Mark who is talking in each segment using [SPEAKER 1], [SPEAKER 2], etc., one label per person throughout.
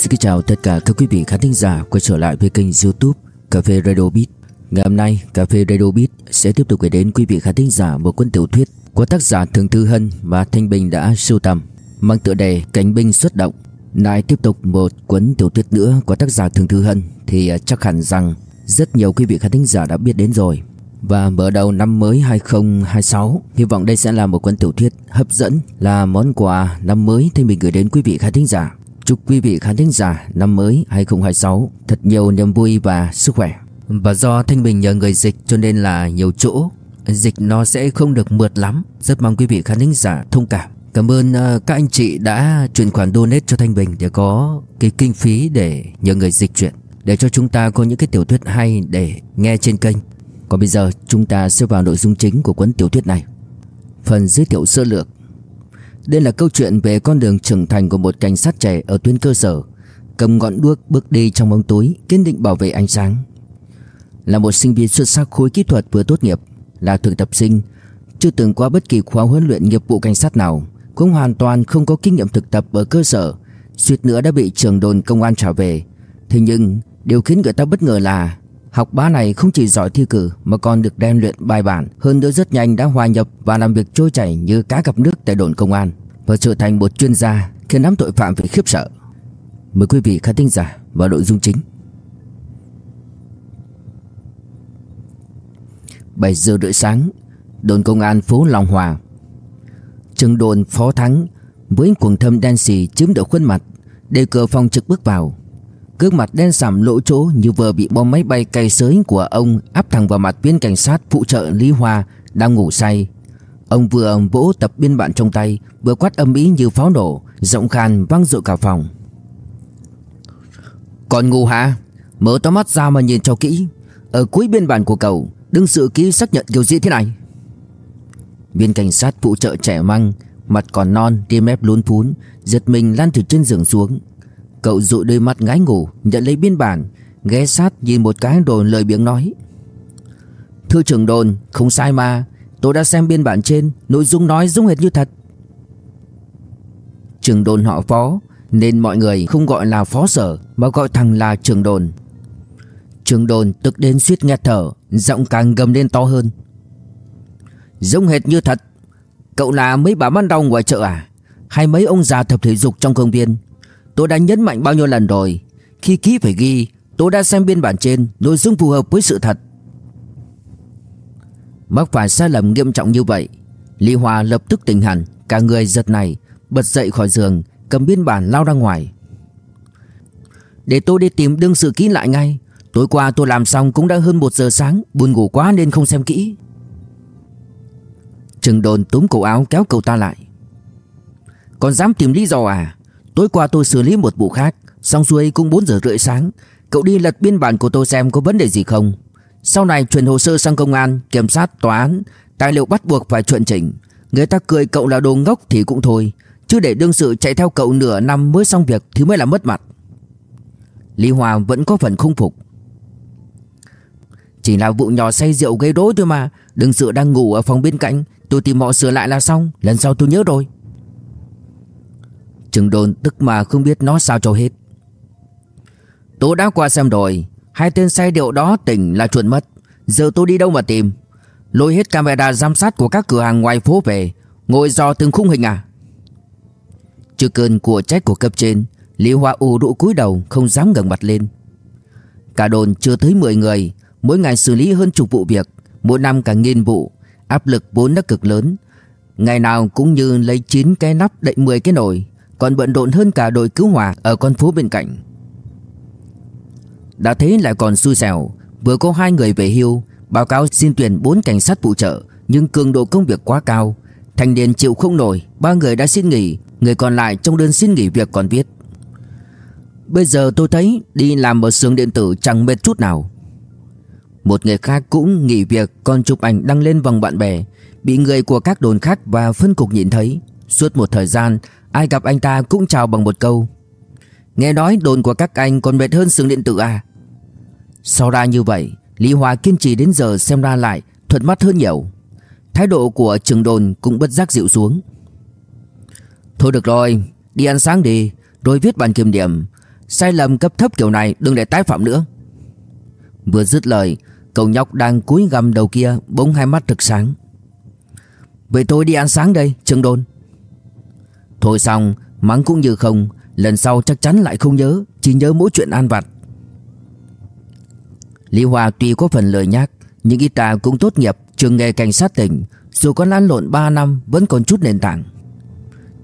[SPEAKER 1] Xin chào tất cả các quý vị khán thính giả quay trở lại với kênh youtube Cà phê Radio Beat. Ngày hôm nay, Cà phê Radio Beat sẽ tiếp tục gửi đến quý vị khán thính giả một cuốn tiểu thuyết của tác giả Thường Thư Hân và Thanh Bình đã sưu tầm, mang tựa đề Cánh binh xuất động. Lại tiếp tục một cuốn tiểu thuyết nữa của tác giả Thường Thư Hân thì à, chắc hẳn rằng rất nhiều quý vị khán thính giả đã biết đến rồi. Và mở đầu năm mới 2026 Hy vọng đây sẽ là một cuốn tiểu thuyết hấp dẫn, Là món quà năm mới Thanh Bình gửi đến quý vị khán thính giả. Chúc quý vị khán thính giả năm mới 2026 thật nhiều niềm vui và sức khỏe. Và do Thanh Bình nhờ người dịch cho nên là nhiều chỗ, dịch nó sẽ không được mượt lắm. Rất mong quý vị khán thính giả thông cảm. Cảm ơn ờ, các anh chị đã chuyển khoản donate cho Thanh Bình để có cái kinh phí để nhờ người dịch chuyển. Để cho chúng ta có những cái tiểu thuyết hay để nghe trên kênh. Còn bây giờ chúng ta sẽ vào nội dung chính của cuốn tiểu thuyết này. Phần giới thiệu sơ lược đây là câu chuyện về con đường trưởng thành của một cảnh sát trẻ ở tuyến cơ sở. Cầm ngọn đuốc bước đi trong bóng tối, Kiên định bảo vệ ánh sáng. Là một sinh viên xuất sắc khối kỹ thuật vừa tốt nghiệp, Là thực tập sinh, Chưa từng qua bất kỳ khóa huấn luyện nghiệp vụ cảnh sát nào, Cũng hoàn toàn không có kinh nghiệm thực tập ở cơ sở, Suýt nữa đã bị trường đồn công an trả về. Thế nhưng, điều khiến người ta bất ngờ là Học bá này không chỉ giỏi thi cử mà còn được rèn luyện bài bản, hơn nữa rất nhanh đã hòa nhập và làm việc trôi chảy như cá gặp nước tại đồn công an và trở thành một chuyên gia khiến nắm tội phạm phải khiếp sợ. Mời quý vị khán thính giả vào nội dung chính. 7 giờ rưỡi sáng, đồn công an phố Long Hòa. Trường đồn phó thắng với quần thâm đen xì chiếm được khuôn mặt, đề cửa phòng trực bước vào. Gương mặt đen sạm lỗ chỗ như vừa bị bom máy bay cày sới của ông áp thẳng vào mặt viên cảnh sát phụ trợ Lý Hoa đang ngủ say. Ông vừa vỗ tập biên bản trong tay, vừa quát âm ý như pháo nổ, giọng khan vang dội cả phòng. Còn ngủ hả? Mở to mắt ra mà nhìn cho kỹ. Ở cuối biên bản của cậu, đừng sự ký xác nhận kiểu gì thế này. Viên cảnh sát phụ trợ trẻ măng, mặt còn non, tiêm ép lún phún, giật mình lan từ trên giường xuống. Cậu dụi đôi mắt ngái ngủ, Nhận lấy biên bản, Ghé sát nhìn một cái rồi lời biếng nói. Thưa trưởng đồn, Không sai mà, Tôi đã xem biên bản trên, Nội dung nói giống hệt như thật. Trưởng đồn họ phó, Nên mọi người không gọi là phó sở, Mà gọi thằng là trưởng đồn. Trưởng đồn tức đến suýt nghe thở, Giọng càng gầm lên to hơn. Giống hệt như thật, Cậu là mấy bà bán rau ngoài chợ à? Hay mấy ông già tập thể dục trong công viên? Tôi đã nhấn mạnh bao nhiêu lần rồi. Khi ký phải ghi, Tôi đã xem biên bản trên, Nội dung phù hợp với sự thật. Mắc phải sai lầm nghiêm trọng như vậy, Lý Hòa lập tức tỉnh hẳn, Cả người giật này, Bật dậy khỏi giường, Cầm biên bản lao ra ngoài. Để tôi đi tìm đương sự ký lại ngay. Tối qua tôi làm xong cũng đã hơn 1 giờ sáng, Buồn ngủ quá nên không xem kỹ. Trừng đồn túm cổ áo kéo cậu ta lại. Còn dám tìm lý do à? Tối qua tôi xử lý một vụ khác. Xong xuôi cũng 4 giờ rưỡi sáng Cậu đi lật biên bản của tôi xem có vấn đề gì không. Sau này chuyển hồ sơ sang công an Kiểm sát, tòa án Tài liệu bắt buộc phải chuẩn chỉnh. Người ta cười cậu là đồ ngốc thì cũng thôi Chứ để đương sự chạy theo cậu nửa năm mới xong việc Thì mới là mất mặt. Lý Hòa vẫn có phần không phục. Chỉ là vụ nhỏ say rượu gây rối thôi mà Đương sự đang ngủ ở phòng bên cạnh Tôi tìm họ sửa lại là xong Lần sau tôi nhớ rồi. Trừng đồn tức mà không biết nói sao cho hết. Tôi đã qua xem rồi, Hai tên say điệu đó tỉnh là chuẩn mất. Giờ tôi đi đâu mà tìm? Lôi hết camera giám sát của các cửa hàng ngoài phố về, Ngồi dò từng khung hình à? Chưa cơn của trách của cấp trên, Lý Hoa U đụ cúi đầu không dám ngẩng mặt lên. Cả đồn chưa tới 10 người, Mỗi ngày xử lý hơn chục vụ việc, Mỗi năm cả nghìn vụ, Áp lực vốn đã cực lớn. Ngày nào cũng như lấy 9 cái nắp đậy 10 cái nồi còn bận rộn hơn cả đội cứu hỏa ở con phố bên cạnh. Đã thế lại còn xui xẻo, vừa có hai người về hưu, báo cáo xin tuyển bốn cảnh sát phụ trợ, nhưng cường độ công việc quá cao, thành niên chịu không nổi, ba người đã xin nghỉ, người còn lại trong đơn xin nghỉ việc còn viết. Bây giờ tôi thấy đi làm ở xưởng điện tử chẳng mệt chút nào. Một người khác cũng nghỉ việc còn chụp ảnh đăng lên vòng bạn bè, bị người của các đồn khác và phân cục nhìn thấy. Suốt một thời gian, Ai gặp anh ta cũng chào bằng một câu. Nghe nói đồn của các anh còn mệt hơn sừng điện tử à? Sau ra như vậy Lý Hòa kiên trì đến giờ xem ra lại Thuận mắt hơn nhiều. Thái độ của trường đồn cũng bất giác dịu xuống. Thôi được rồi Đi ăn sáng đi Rồi viết bản kiểm điểm. Sai lầm cấp thấp kiểu này đừng để tái phạm nữa. Vừa dứt lời Cậu nhóc đang cúi gầm đầu kia Bỗng hai mắt rực sáng. Vậy tôi đi ăn sáng đây trường đồn. Thôi xong, Mắng cũng như không, Lần sau chắc chắn lại không nhớ, Chỉ nhớ mỗi chuyện an vặt. Lý Hòa tuy có phần lời nhắc Nhưng y ta cũng tốt nghiệp trường nghề cảnh sát tỉnh, Dù có lăn lộn 3 năm Vẫn còn chút nền tảng.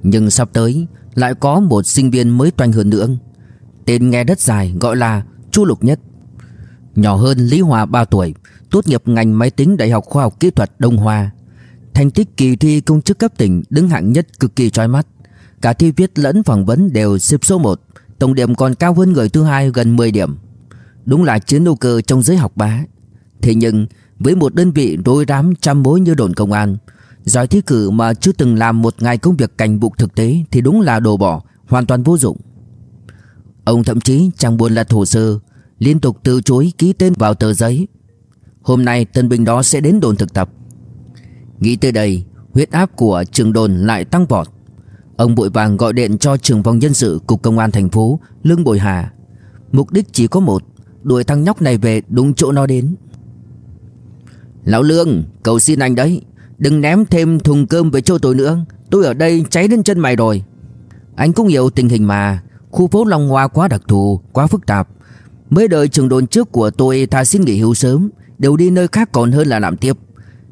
[SPEAKER 1] Nhưng sắp tới, Lại có một sinh viên mới toanh hơn nữa. Tên nghe đất dài gọi là Chu Lục Nhất. Nhỏ hơn Lý Hòa 3 tuổi, Tốt nghiệp ngành máy tính Đại học Khoa học Kỹ thuật Đông Hoa. Thành tích kỳ thi công chức cấp tỉnh đứng hạng nhất cực kỳ trói mắt. Cả thi viết lẫn phỏng vấn đều xếp số 1 Tổng điểm còn cao hơn người thứ hai gần 10 điểm. Đúng là chiến đấu cơ trong giới học bá. Thế nhưng với một đơn vị rối rắm trăm mối như đồn công an Giỏi thi cử mà chưa từng làm một ngày công việc cảnh vụ thực tế Thì đúng là đồ bỏ, hoàn toàn vô dụng. Ông thậm chí chẳng buồn lật hồ sơ Liên tục từ chối ký tên vào tờ giấy. Hôm nay tân binh đó sẽ đến đồn thực tập. Nghĩ tới đây Huyết áp của trường đồn lại tăng vọt. Ông bội vàng gọi điện cho trưởng phòng nhân sự Cục Công an thành phố, Lương bội Hà. Mục đích chỉ có một, Đuổi thằng nhóc này về đúng chỗ nó đến. Lão Lương Cầu xin anh đấy, Đừng ném thêm thùng cơm về chỗ tôi nữa, Tôi ở đây cháy đến chân mày rồi. Anh cũng hiểu tình hình mà, Khu phố Long Hoa quá đặc thù, Quá phức tạp. Mới đời trường đồn trước của tôi thà xin nghỉ hưu sớm, Đều đi nơi khác còn hơn là làm tiếp.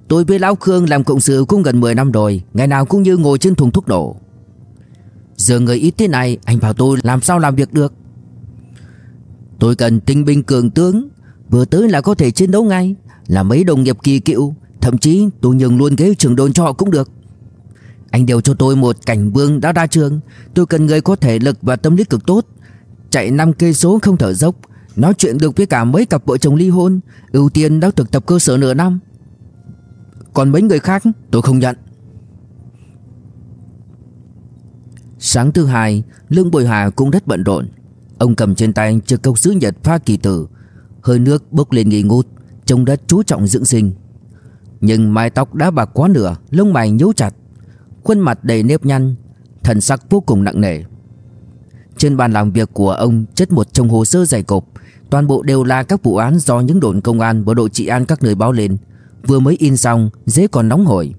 [SPEAKER 1] Tôi với Lão Khương làm cộng sự cũng gần 10 năm rồi, Ngày nào cũng như ngồi trên thùng thuốc nổ. Giờ người ít thế này, Anh bảo tôi làm sao làm việc được? Tôi cần tinh binh cường tướng, Vừa tới là có thể chiến đấu ngay. Là mấy đồng nghiệp kỳ cựu, Thậm chí tôi nhường luôn ghế trưởng đồn cho họ cũng được. Anh đều cho tôi một cảnh vương đã ra trường. Tôi cần người có thể lực và tâm lý cực tốt. Chạy 5 cây số không thở dốc, Nói chuyện được với cả mấy cặp vợ chồng ly hôn. Ưu tiên đã thực tập cơ sở nửa năm. Còn mấy người khác, tôi không nhận. Sáng thứ hai, Lương Bồi Hà cũng rất bận rộn. Ông cầm trên tay chiếc cốc sứ nhật pha kỳ tử. Hơi nước bốc lên nghi ngút, Trông rất chú trọng dưỡng sinh. Nhưng mái tóc đã bạc quá nửa, Lông mày nhíu chặt. Khuôn mặt đầy nếp nhăn, Thần sắc vô cùng nặng nề. Trên bàn làm việc của ông chất một chồng hồ sơ dày cộp. Toàn bộ đều là các vụ án do những đồn công an và đội trị an các nơi báo lên. Vừa mới in xong dễ còn nóng hổi.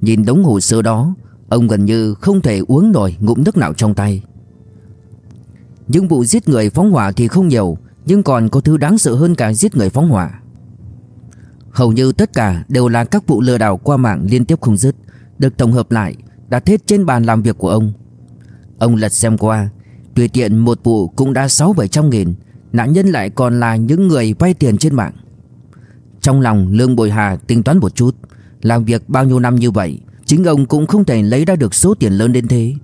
[SPEAKER 1] Nhìn đống hồ sơ đó Ông gần như không thể uống nổi ngụm nước nào trong tay. Những vụ giết người phóng hỏa thì không nhiều, Nhưng còn có thứ đáng sợ hơn cả giết người phóng hỏa. Hầu như tất cả đều là các vụ lừa đảo qua mạng liên tiếp không dứt, Được tổng hợp lại, Đặt hết trên bàn làm việc của ông. Ông lật xem qua, Tùy tiện một vụ cũng đã 6-700 nghìn, Nạn nhân lại còn là những người vay tiền trên mạng. Trong lòng Lương Bồi Hà tính toán một chút, Làm việc bao nhiêu năm như vậy Chính ông cũng không thể lấy ra được số tiền lớn đến thế.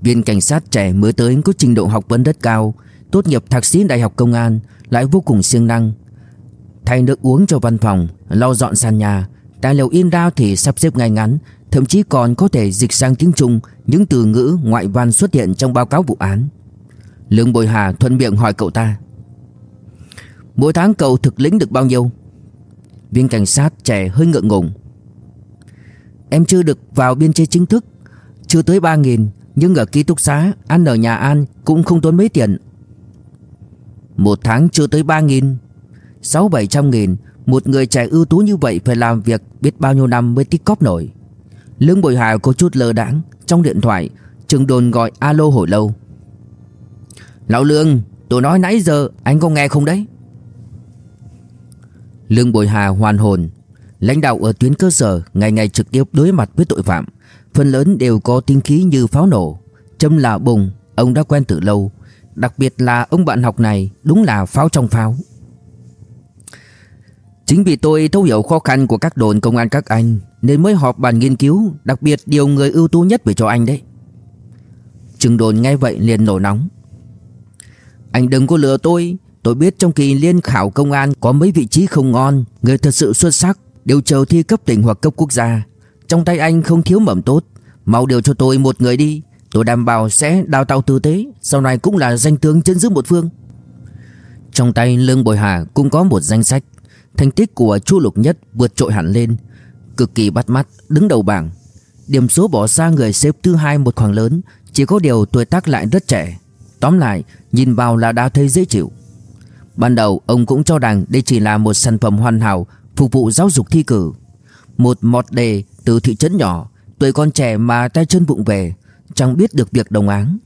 [SPEAKER 1] Viên cảnh sát trẻ mới tới có trình độ học vấn rất cao, Tốt nghiệp thạc sĩ đại học công an, Lại vô cùng siêng năng. Thay nước uống cho văn phòng, Lau dọn sàn nhà, Tài liệu in ra thì sắp xếp ngay ngắn, Thậm chí còn có thể dịch sang tiếng Trung, Những từ ngữ ngoại văn xuất hiện trong báo cáo vụ án. Lương Bồi Hà thuận miệng hỏi cậu ta, Mỗi tháng cậu thực lĩnh được bao nhiêu? Viên cảnh sát trẻ hơi ngượng ngùng Em chưa được vào biên chế chính thức. Chưa tới 3.000 nhưng ở ký túc xá, Ăn ở nhà An cũng không tốn mấy tiền. Một tháng chưa tới 3 nghìn, Sáu bảy trăm nghìn, Một người trẻ ưu tú như vậy Phải làm việc biết bao nhiêu năm mới tích cóp nổi. Lương Bội Hà có chút lơ đãng Trong điện thoại, Trường đồn gọi alo hồi lâu. Lão Lương, Tôi nói nãy giờ anh có nghe không đấy? Lương Bội Hà hoàn hồn. Lãnh đạo ở tuyến cơ sở Ngày ngày trực tiếp đối mặt với tội phạm. Phần lớn đều có tinh khí như pháo nổ, Châm là bùng, Ông đã quen từ lâu. Đặc biệt là ông bạn học này Đúng là pháo trong pháo. Chính vì tôi thấu hiểu khó khăn của các đồn, công an các anh, Nên mới họp bàn nghiên cứu Đặc biệt điều người ưu tú nhất về cho anh đấy. Trừng đồn nghe vậy liền nổ nóng. Anh đừng có lừa tôi Tôi biết trong kỳ liên khảo công an Có mấy vị trí không ngon, Người thật sự xuất sắc. Đều chờ thi cấp tỉnh hoặc cấp quốc gia. Trong tay anh không thiếu mầm tốt. Mau điều cho tôi một người đi. Tôi đảm bảo sẽ đào tạo tử tế. Sau này cũng là danh tướng chân giữ một phương. Trong tay Lương Bồi Hà cũng có một danh sách. Thành tích của Chu Lục Nhất vượt trội hẳn lên. Cực kỳ bắt mắt, Đứng đầu bảng. Điểm số bỏ xa người xếp thứ hai một khoảng lớn. Chỉ có điều tuổi tác lại rất trẻ. Tóm lại, nhìn vào là đã thấy dễ chịu. Ban đầu, ông cũng cho rằng đây chỉ là một sản phẩm hoàn hảo Phục vụ giáo dục thi cử. Một mọt đề từ thị trấn nhỏ, Tuổi con trẻ mà tay chân vụng về, Chẳng biết được việc đồng áng.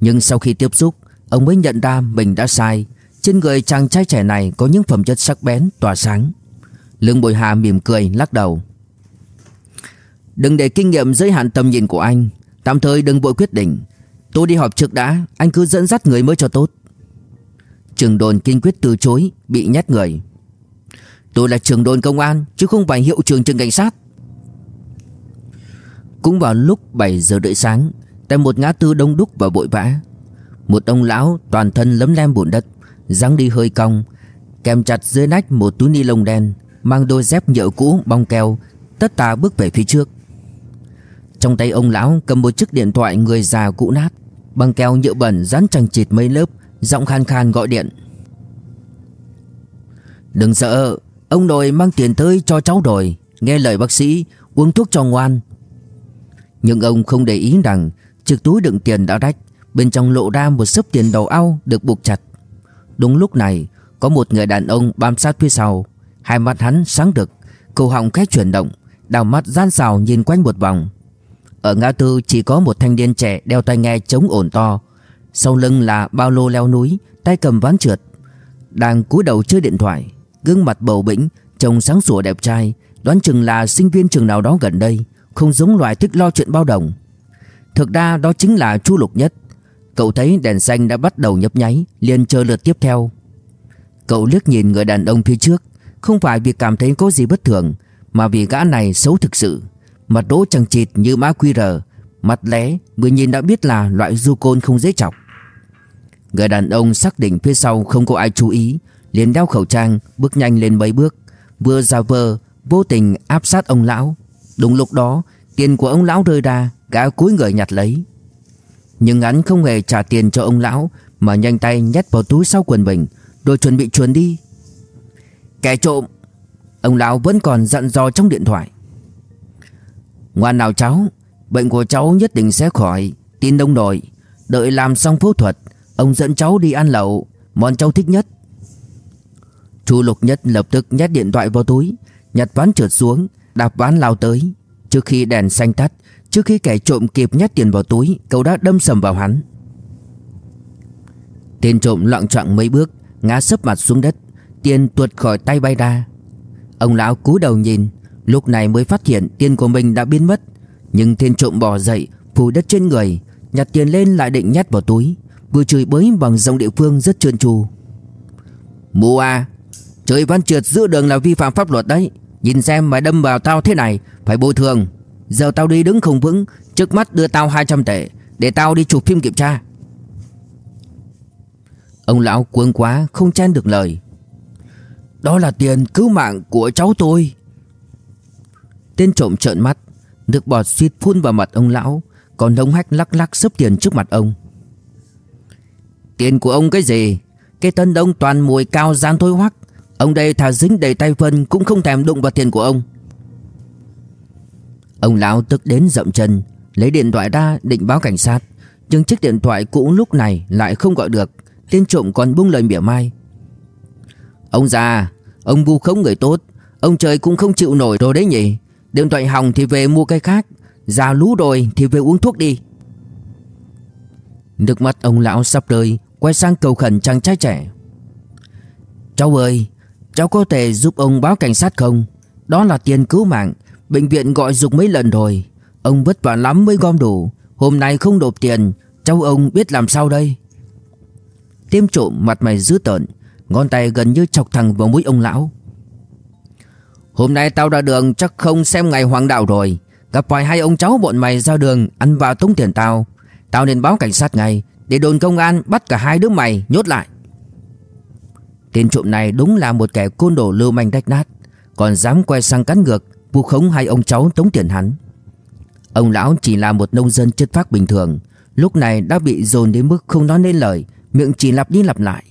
[SPEAKER 1] Nhưng sau khi tiếp xúc, Ông mới nhận ra mình đã sai. Trên người chàng trai trẻ này có những phẩm chất sắc bén, tỏa sáng. Lương Bội Hà mỉm cười, lắc đầu. Đừng để kinh nghiệm giới hạn tầm nhìn của anh. Tạm thời đừng vội quyết định. Tôi đi họp trước đã, Anh cứ dẫn dắt người mới cho tốt. Trường đồn kinh quyết từ chối, Bị nhét người. Tôi là trưởng đồn công an, Chứ không phải hiệu trưởng trường cảnh sát. Cũng vào lúc 7 giờ rưỡi sáng, Tại một ngã tư đông đúc và bụi vã, Một ông lão toàn thân lấm lem bùn đất, dáng đi hơi cong, Kèm chặt dưới nách một túi ni lông đen, Mang đôi dép nhựa cũ bong keo, Tất tà bước về phía trước. Trong tay ông lão cầm một chiếc điện thoại người già cũ nát, Băng keo nhựa bẩn dán chằng chịt mấy lớp, Giọng khan khan gọi điện. Đừng sợ Ông nội mang tiền tới cho cháu rồi Nghe lời bác sĩ, Uống thuốc cho ngoan. Nhưng ông không để ý rằng Chiếc túi đựng tiền đã rách, Bên trong lộ ra một sấp tiền đầu ao được buộc chặt. Đúng lúc này, Có một người đàn ông bám sát phía sau. Hai mắt hắn sáng rực, Cổ họng khẽ chuyển động, Đào mắt gian xào nhìn quanh một vòng. Ở ngã tư chỉ có một thanh niên trẻ Đeo tai nghe chống ổn to. Sau lưng là bao lô leo núi, Tay cầm ván trượt. Đang cúi đầu chơi điện thoại Gương mặt bầu bĩnh, Trông sáng sủa đẹp trai, Đoán chừng là sinh viên trường nào đó gần đây, Không giống loại thích lo chuyện bao đồng. Thực ra đó chính là Chu Lục Nhất. Cậu thấy đèn xanh đã bắt đầu nhấp nháy, liền chờ lượt tiếp theo. Cậu liếc nhìn người đàn ông phía trước, Không phải vì cảm thấy có gì bất thường, Mà vì gã này xấu thực sự. Mặt đỗ chẳng chịt như mã QR Mặt lé, Người nhìn đã biết là loại du côn không dễ chọc. Người đàn ông xác định phía sau không có ai chú ý liền đeo khẩu trang, Bước nhanh lên mấy bước. Vừa ra vờ, Vô tình áp sát ông lão. Đúng lúc đó, Tiền của ông lão rơi ra, Gã cúi người nhặt lấy. Nhưng hắn không hề trả tiền cho ông lão, Mà nhanh tay nhét vào túi sau quần mình, Rồi chuẩn bị chuồn đi. Kẻ trộm! Ông lão vẫn còn dặn dò trong điện thoại. Ngoan nào cháu, Bệnh của cháu nhất định sẽ khỏi, Tin đông đội Đợi làm xong phẫu thuật, Ông dẫn cháu đi ăn lẩu, Món cháu thích nhất. Chu Lục Nhất lập tức nhét điện thoại vào túi, Nhặt ván trượt xuống, Đạp ván lao tới. Trước khi đèn xanh tắt, Trước khi kẻ trộm kịp nhét tiền vào túi, Cậu đã đâm sầm vào hắn. Tên trộm loạn trọng mấy bước, Ngã sấp mặt xuống đất, Tiền tuột khỏi tay bay ra. Ông lão cúi đầu nhìn, Lúc này mới phát hiện tiền của mình đã biến mất. Nhưng tên trộm bò dậy, Phủ đất trên người, Nhặt tiền lên lại định nhét vào túi, Vừa chửi bới bằng giọng địa phương rất trơn tru. Mua à Chơi văn trượt giữa đường là vi phạm pháp luật đấy. Nhìn xem mày đâm vào tao thế này, Phải bồi thường. Giờ tao đi đứng không vững, Trước mắt đưa tao 200 tệ, Để tao đi chụp phim kiểm tra. Ông lão cuống quá, không chen được lời. Đó là tiền cứu mạng của cháu tôi. Tên trộm trợn mắt, Nước bọt suýt phun vào mặt ông lão, Còn hống hách lắc lắc sấp tiền trước mặt ông. Tiền của ông cái gì? Cái tân đông toàn mùi cao gian thôi hoắc. Ông đây thà dính đầy tay phân Cũng không thèm đụng vào tiền của ông. Ông lão tức đến dậm chân, Lấy điện thoại ra định báo cảnh sát. Nhưng chiếc điện thoại cũ lúc này lại không gọi được, Tên trộm còn bung lời mỉa mai. Ông già, Ông vu khống người tốt, Ông trời cũng không chịu nổi rồi đấy nhỉ. Điện thoại hỏng thì về mua cái khác, Già lú rồi thì về uống thuốc đi. Nước mắt ông lão sắp rơi, Quay sang cầu khẩn chàng trai trẻ. Cháu ơi Cháu có thể giúp ông báo cảnh sát không? Đó là tiền cứu mạng. Bệnh viện gọi dục mấy lần rồi. Ông vất vả lắm mới gom đủ. Hôm nay không nộp tiền. Cháu ông biết làm sao đây? Tiêm trộm mặt mày dữ tợn. Ngón tay gần như chọc thẳng vào mũi ông lão. Hôm nay tao ra đường chắc không xem ngày hoàng đạo rồi. Gặp phải hai ông cháu bọn mày ra đường Ăn vào tống tiền tao. Tao nên báo cảnh sát ngay Để đồn công an bắt cả hai đứa mày nhốt lại. Tên trộm này đúng là một kẻ côn đồ lưu manh rách nát. Còn dám quay sang cắn ngược, vu khống hai ông cháu tống tiền hắn. Ông lão chỉ là một nông dân chất phác bình thường, Lúc này đã bị dồn đến mức không nói nên lời, Miệng chỉ lặp đi lặp lại.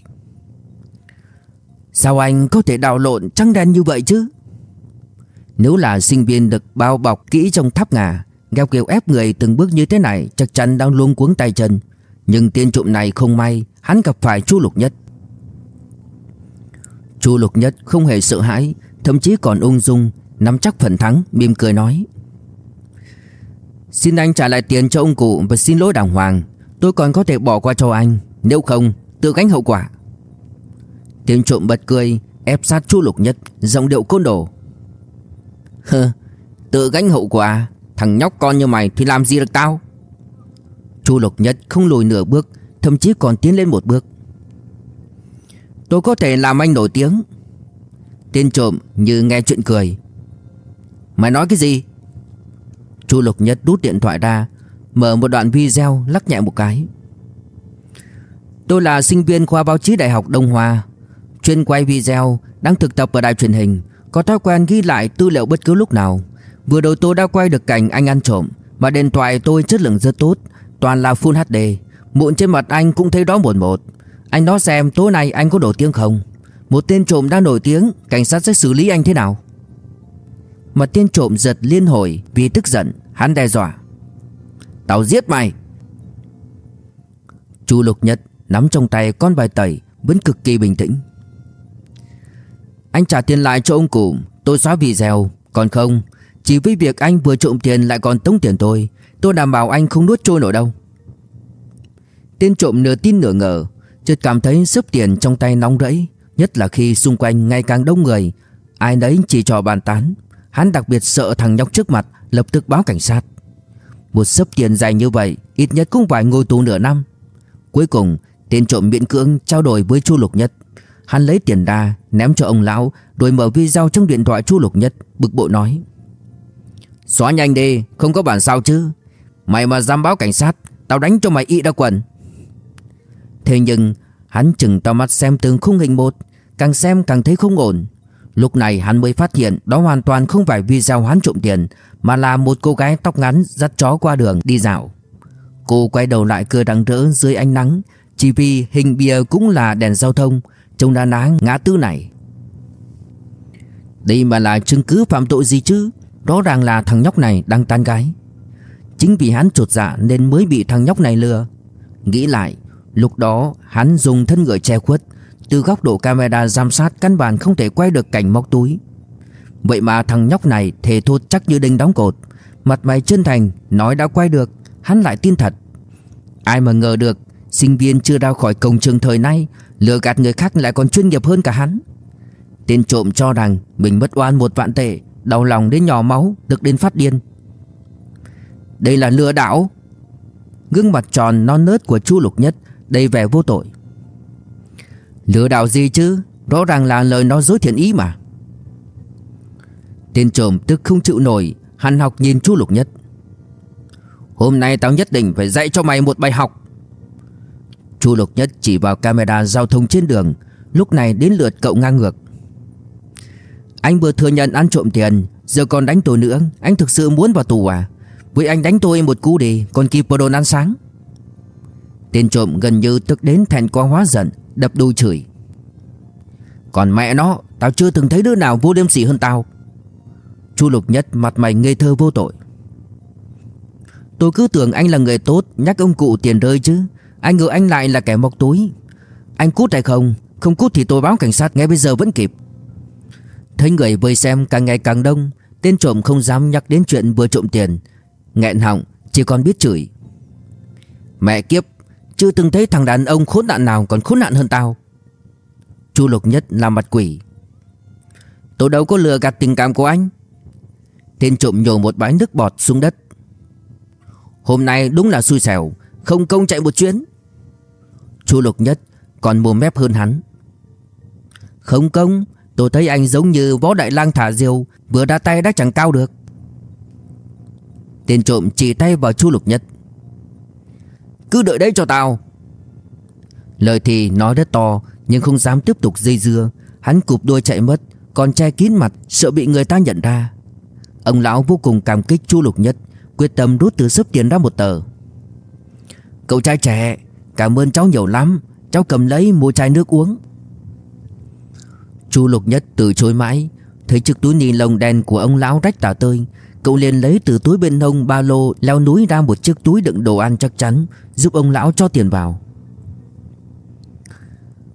[SPEAKER 1] Sao anh có thể đào lộn trắng đen như vậy chứ? Nếu là sinh viên được bao bọc kỹ trong tháp ngà, Nghèo kiều ép người từng bước như thế này Chắc chắn đang luống cuống tay chân. Nhưng tên trộm này không may, Hắn gặp phải chu lục nhất. Chu lục nhất không hề sợ hãi, Thậm chí còn ung dung, Nắm chắc phần thắng, mỉm cười nói. Xin anh trả lại tiền cho ông cụ Và xin lỗi đàng hoàng, Tôi còn có thể bỏ qua cho anh, Nếu không, tự gánh hậu quả. Tên trộm bật cười, Ép sát chu lục nhất, Giọng điệu côn đồ. Hơ, Tự gánh hậu quả, Thằng nhóc con như mày thì làm gì được tao? Chu lục nhất không lùi nửa bước, Thậm chí còn tiến lên một bước. Tôi có thể làm anh nổi tiếng. Tên trộm như nghe chuyện cười. Mày nói cái gì? Chu lục nhất rút điện thoại ra, Mở một đoạn video lắc nhẹ một cái. Tôi là sinh viên khoa báo chí Đại học Đông Hoa, Chuyên quay video, Đang thực tập ở đài truyền hình, Có thói quen ghi lại tư liệu bất cứ lúc nào. Vừa rồi tôi đã quay được cảnh anh ăn trộm, Mà điện thoại tôi chất lượng rất tốt, Toàn là Full HD Mụn trên mặt anh cũng thấy đó một một. Anh nói xem tối nay anh có nổi tiếng không? Một tên trộm đang nổi tiếng, Cảnh sát sẽ xử lý anh thế nào? Mà tên trộm giật liên hồi Vì tức giận, Hắn đe dọa. Tao giết mày! Chu Lục Nhật nắm trong tay con bài tẩy, Vẫn cực kỳ bình tĩnh. Anh trả tiền lại cho ông cụ, Tôi xóa video, Còn không? Chỉ với việc anh vừa trộm tiền lại còn tống tiền tôi Tôi đảm bảo anh không nuốt trôi nổi đâu. Tên trộm nửa tin nửa ngờ Chợt cảm thấy sớp tiền trong tay nóng rẫy, Nhất là khi xung quanh ngày càng đông người. Ai nấy chỉ trò bàn tán. Hắn đặc biệt sợ thằng nhóc trước mặt, Lập tức báo cảnh sát. Một sớp tiền dài như vậy, Ít nhất cũng phải ngồi tù nửa năm. Cuối cùng, tên trộm miễn cưỡng trao đổi với Chu Lục Nhất. Hắn lấy tiền ra, Ném cho ông lão, Rồi mở video trong điện thoại Chu Lục Nhất, Bực bội nói. Xóa nhanh đi, Không có bản sao chứ. Mày mà dám báo cảnh sát, Tao đánh cho mày y ra quần. Thế nhưng, hắn chừng to mắt xem từng khung hình một, Càng xem càng thấy không ổn. Lúc này hắn mới phát hiện đó hoàn toàn không phải video hắn trộm tiền, Mà là một cô gái tóc ngắn dắt chó qua đường đi dạo. Cô quay đầu lại cười rạng rỡ dưới ánh nắng, Chỉ vì hình bìa cũng là đèn giao thông, Trông đa ná ngã tư này. Đây mà là chứng cứ phạm tội gì chứ? Rõ ràng là thằng nhóc này đang tan gái. Chính vì hắn trột dạ nên mới bị thằng nhóc này lừa. Nghĩ lại Lúc đó, hắn dùng thân người che khuất, Từ góc độ camera giám sát căn bản không thể quay được cảnh móc túi. Vậy mà thằng nhóc này thề thốt chắc như đinh đóng cột. Mặt mày chân thành, Nói đã quay được, Hắn lại tin thật. Ai mà ngờ được, Sinh viên chưa ra khỏi cổng trường thời nay, Lừa gạt người khác lại còn chuyên nghiệp hơn cả hắn. Tên trộm cho rằng Mình mất oan một vạn tệ, Đau lòng đến nhỏ máu Được đến phát điên. Đây là lừa đảo. Gương mặt tròn non nớt của chu lục nhất Đầy vẻ vô tội. Lừa đảo gì chứ? Rõ ràng là lời nói dối thiện ý mà. Tên trộm tức không chịu nổi Hắn học nhìn chu lục nhất. Hôm nay tao nhất định phải dạy cho mày một bài học. Chu lục nhất chỉ vào camera giao thông trên đường, Lúc này đến lượt cậu ngang ngược. Anh vừa thừa nhận ăn trộm tiền, Giờ còn đánh tôi nữa. Anh thực sự muốn vào tù à? Vậy anh đánh tôi một cú đi, Còn kịp vào đồn ăn sáng. Tên trộm gần như tức đến thành quá hóa giận, Đập đuôi chửi. Còn mẹ nó, Tao chưa từng thấy đứa nào vô đêm xỉ hơn tao. Chu Lục Nhất mặt mày ngây thơ vô tội. Tôi cứ tưởng anh là người tốt, Nhắc ông cụ tiền rơi chứ. Anh ngờ anh lại là kẻ móc túi. Anh cút hay không? Không cút thì tôi báo cảnh sát ngay bây giờ vẫn kịp. Thấy người vây xem càng ngày càng đông, Tên trộm không dám nhắc đến chuyện vừa trộm tiền. Nghẹn họng, Chỉ còn biết chửi. Mẹ kiếp chưa từng thấy thằng đàn ông khốn nạn nào còn khốn nạn hơn tao. Chu Lục Nhất làm mặt quỷ. Tôi đâu có lừa gạt tình cảm của anh. Tên trộm nhổ một bãi nước bọt xuống đất. Hôm nay đúng là xui xẻo, Không công chạy một chuyến. Chu Lục Nhất còn mồm mép hơn hắn. Không công, Tôi thấy anh giống như võ đại lang thả diều, Vừa đá tay đã chẳng cao được. Tên trộm chỉ tay vào Chu Lục Nhất. Cứ đợi đấy cho tao. Lời thì nói rất to, Nhưng không dám tiếp tục dây dưa. Hắn cụp đuôi chạy mất, Còn che kín mặt, sợ bị người ta nhận ra. Ông lão vô cùng cảm kích Chu Lục Nhất, Quyết tâm rút từ sớp tiền ra một tờ. Cậu trai trẻ, Cảm ơn cháu nhiều lắm. Cháu cầm lấy, mua chai nước uống. Chu Lục Nhất từ chối mãi, Thấy chiếc túi ni lông đen của ông lão rách tả tơi Cậu liền lấy từ túi bên hông ba lô Leo núi ra một chiếc túi đựng đồ ăn chắc chắn, Giúp ông lão cho tiền vào.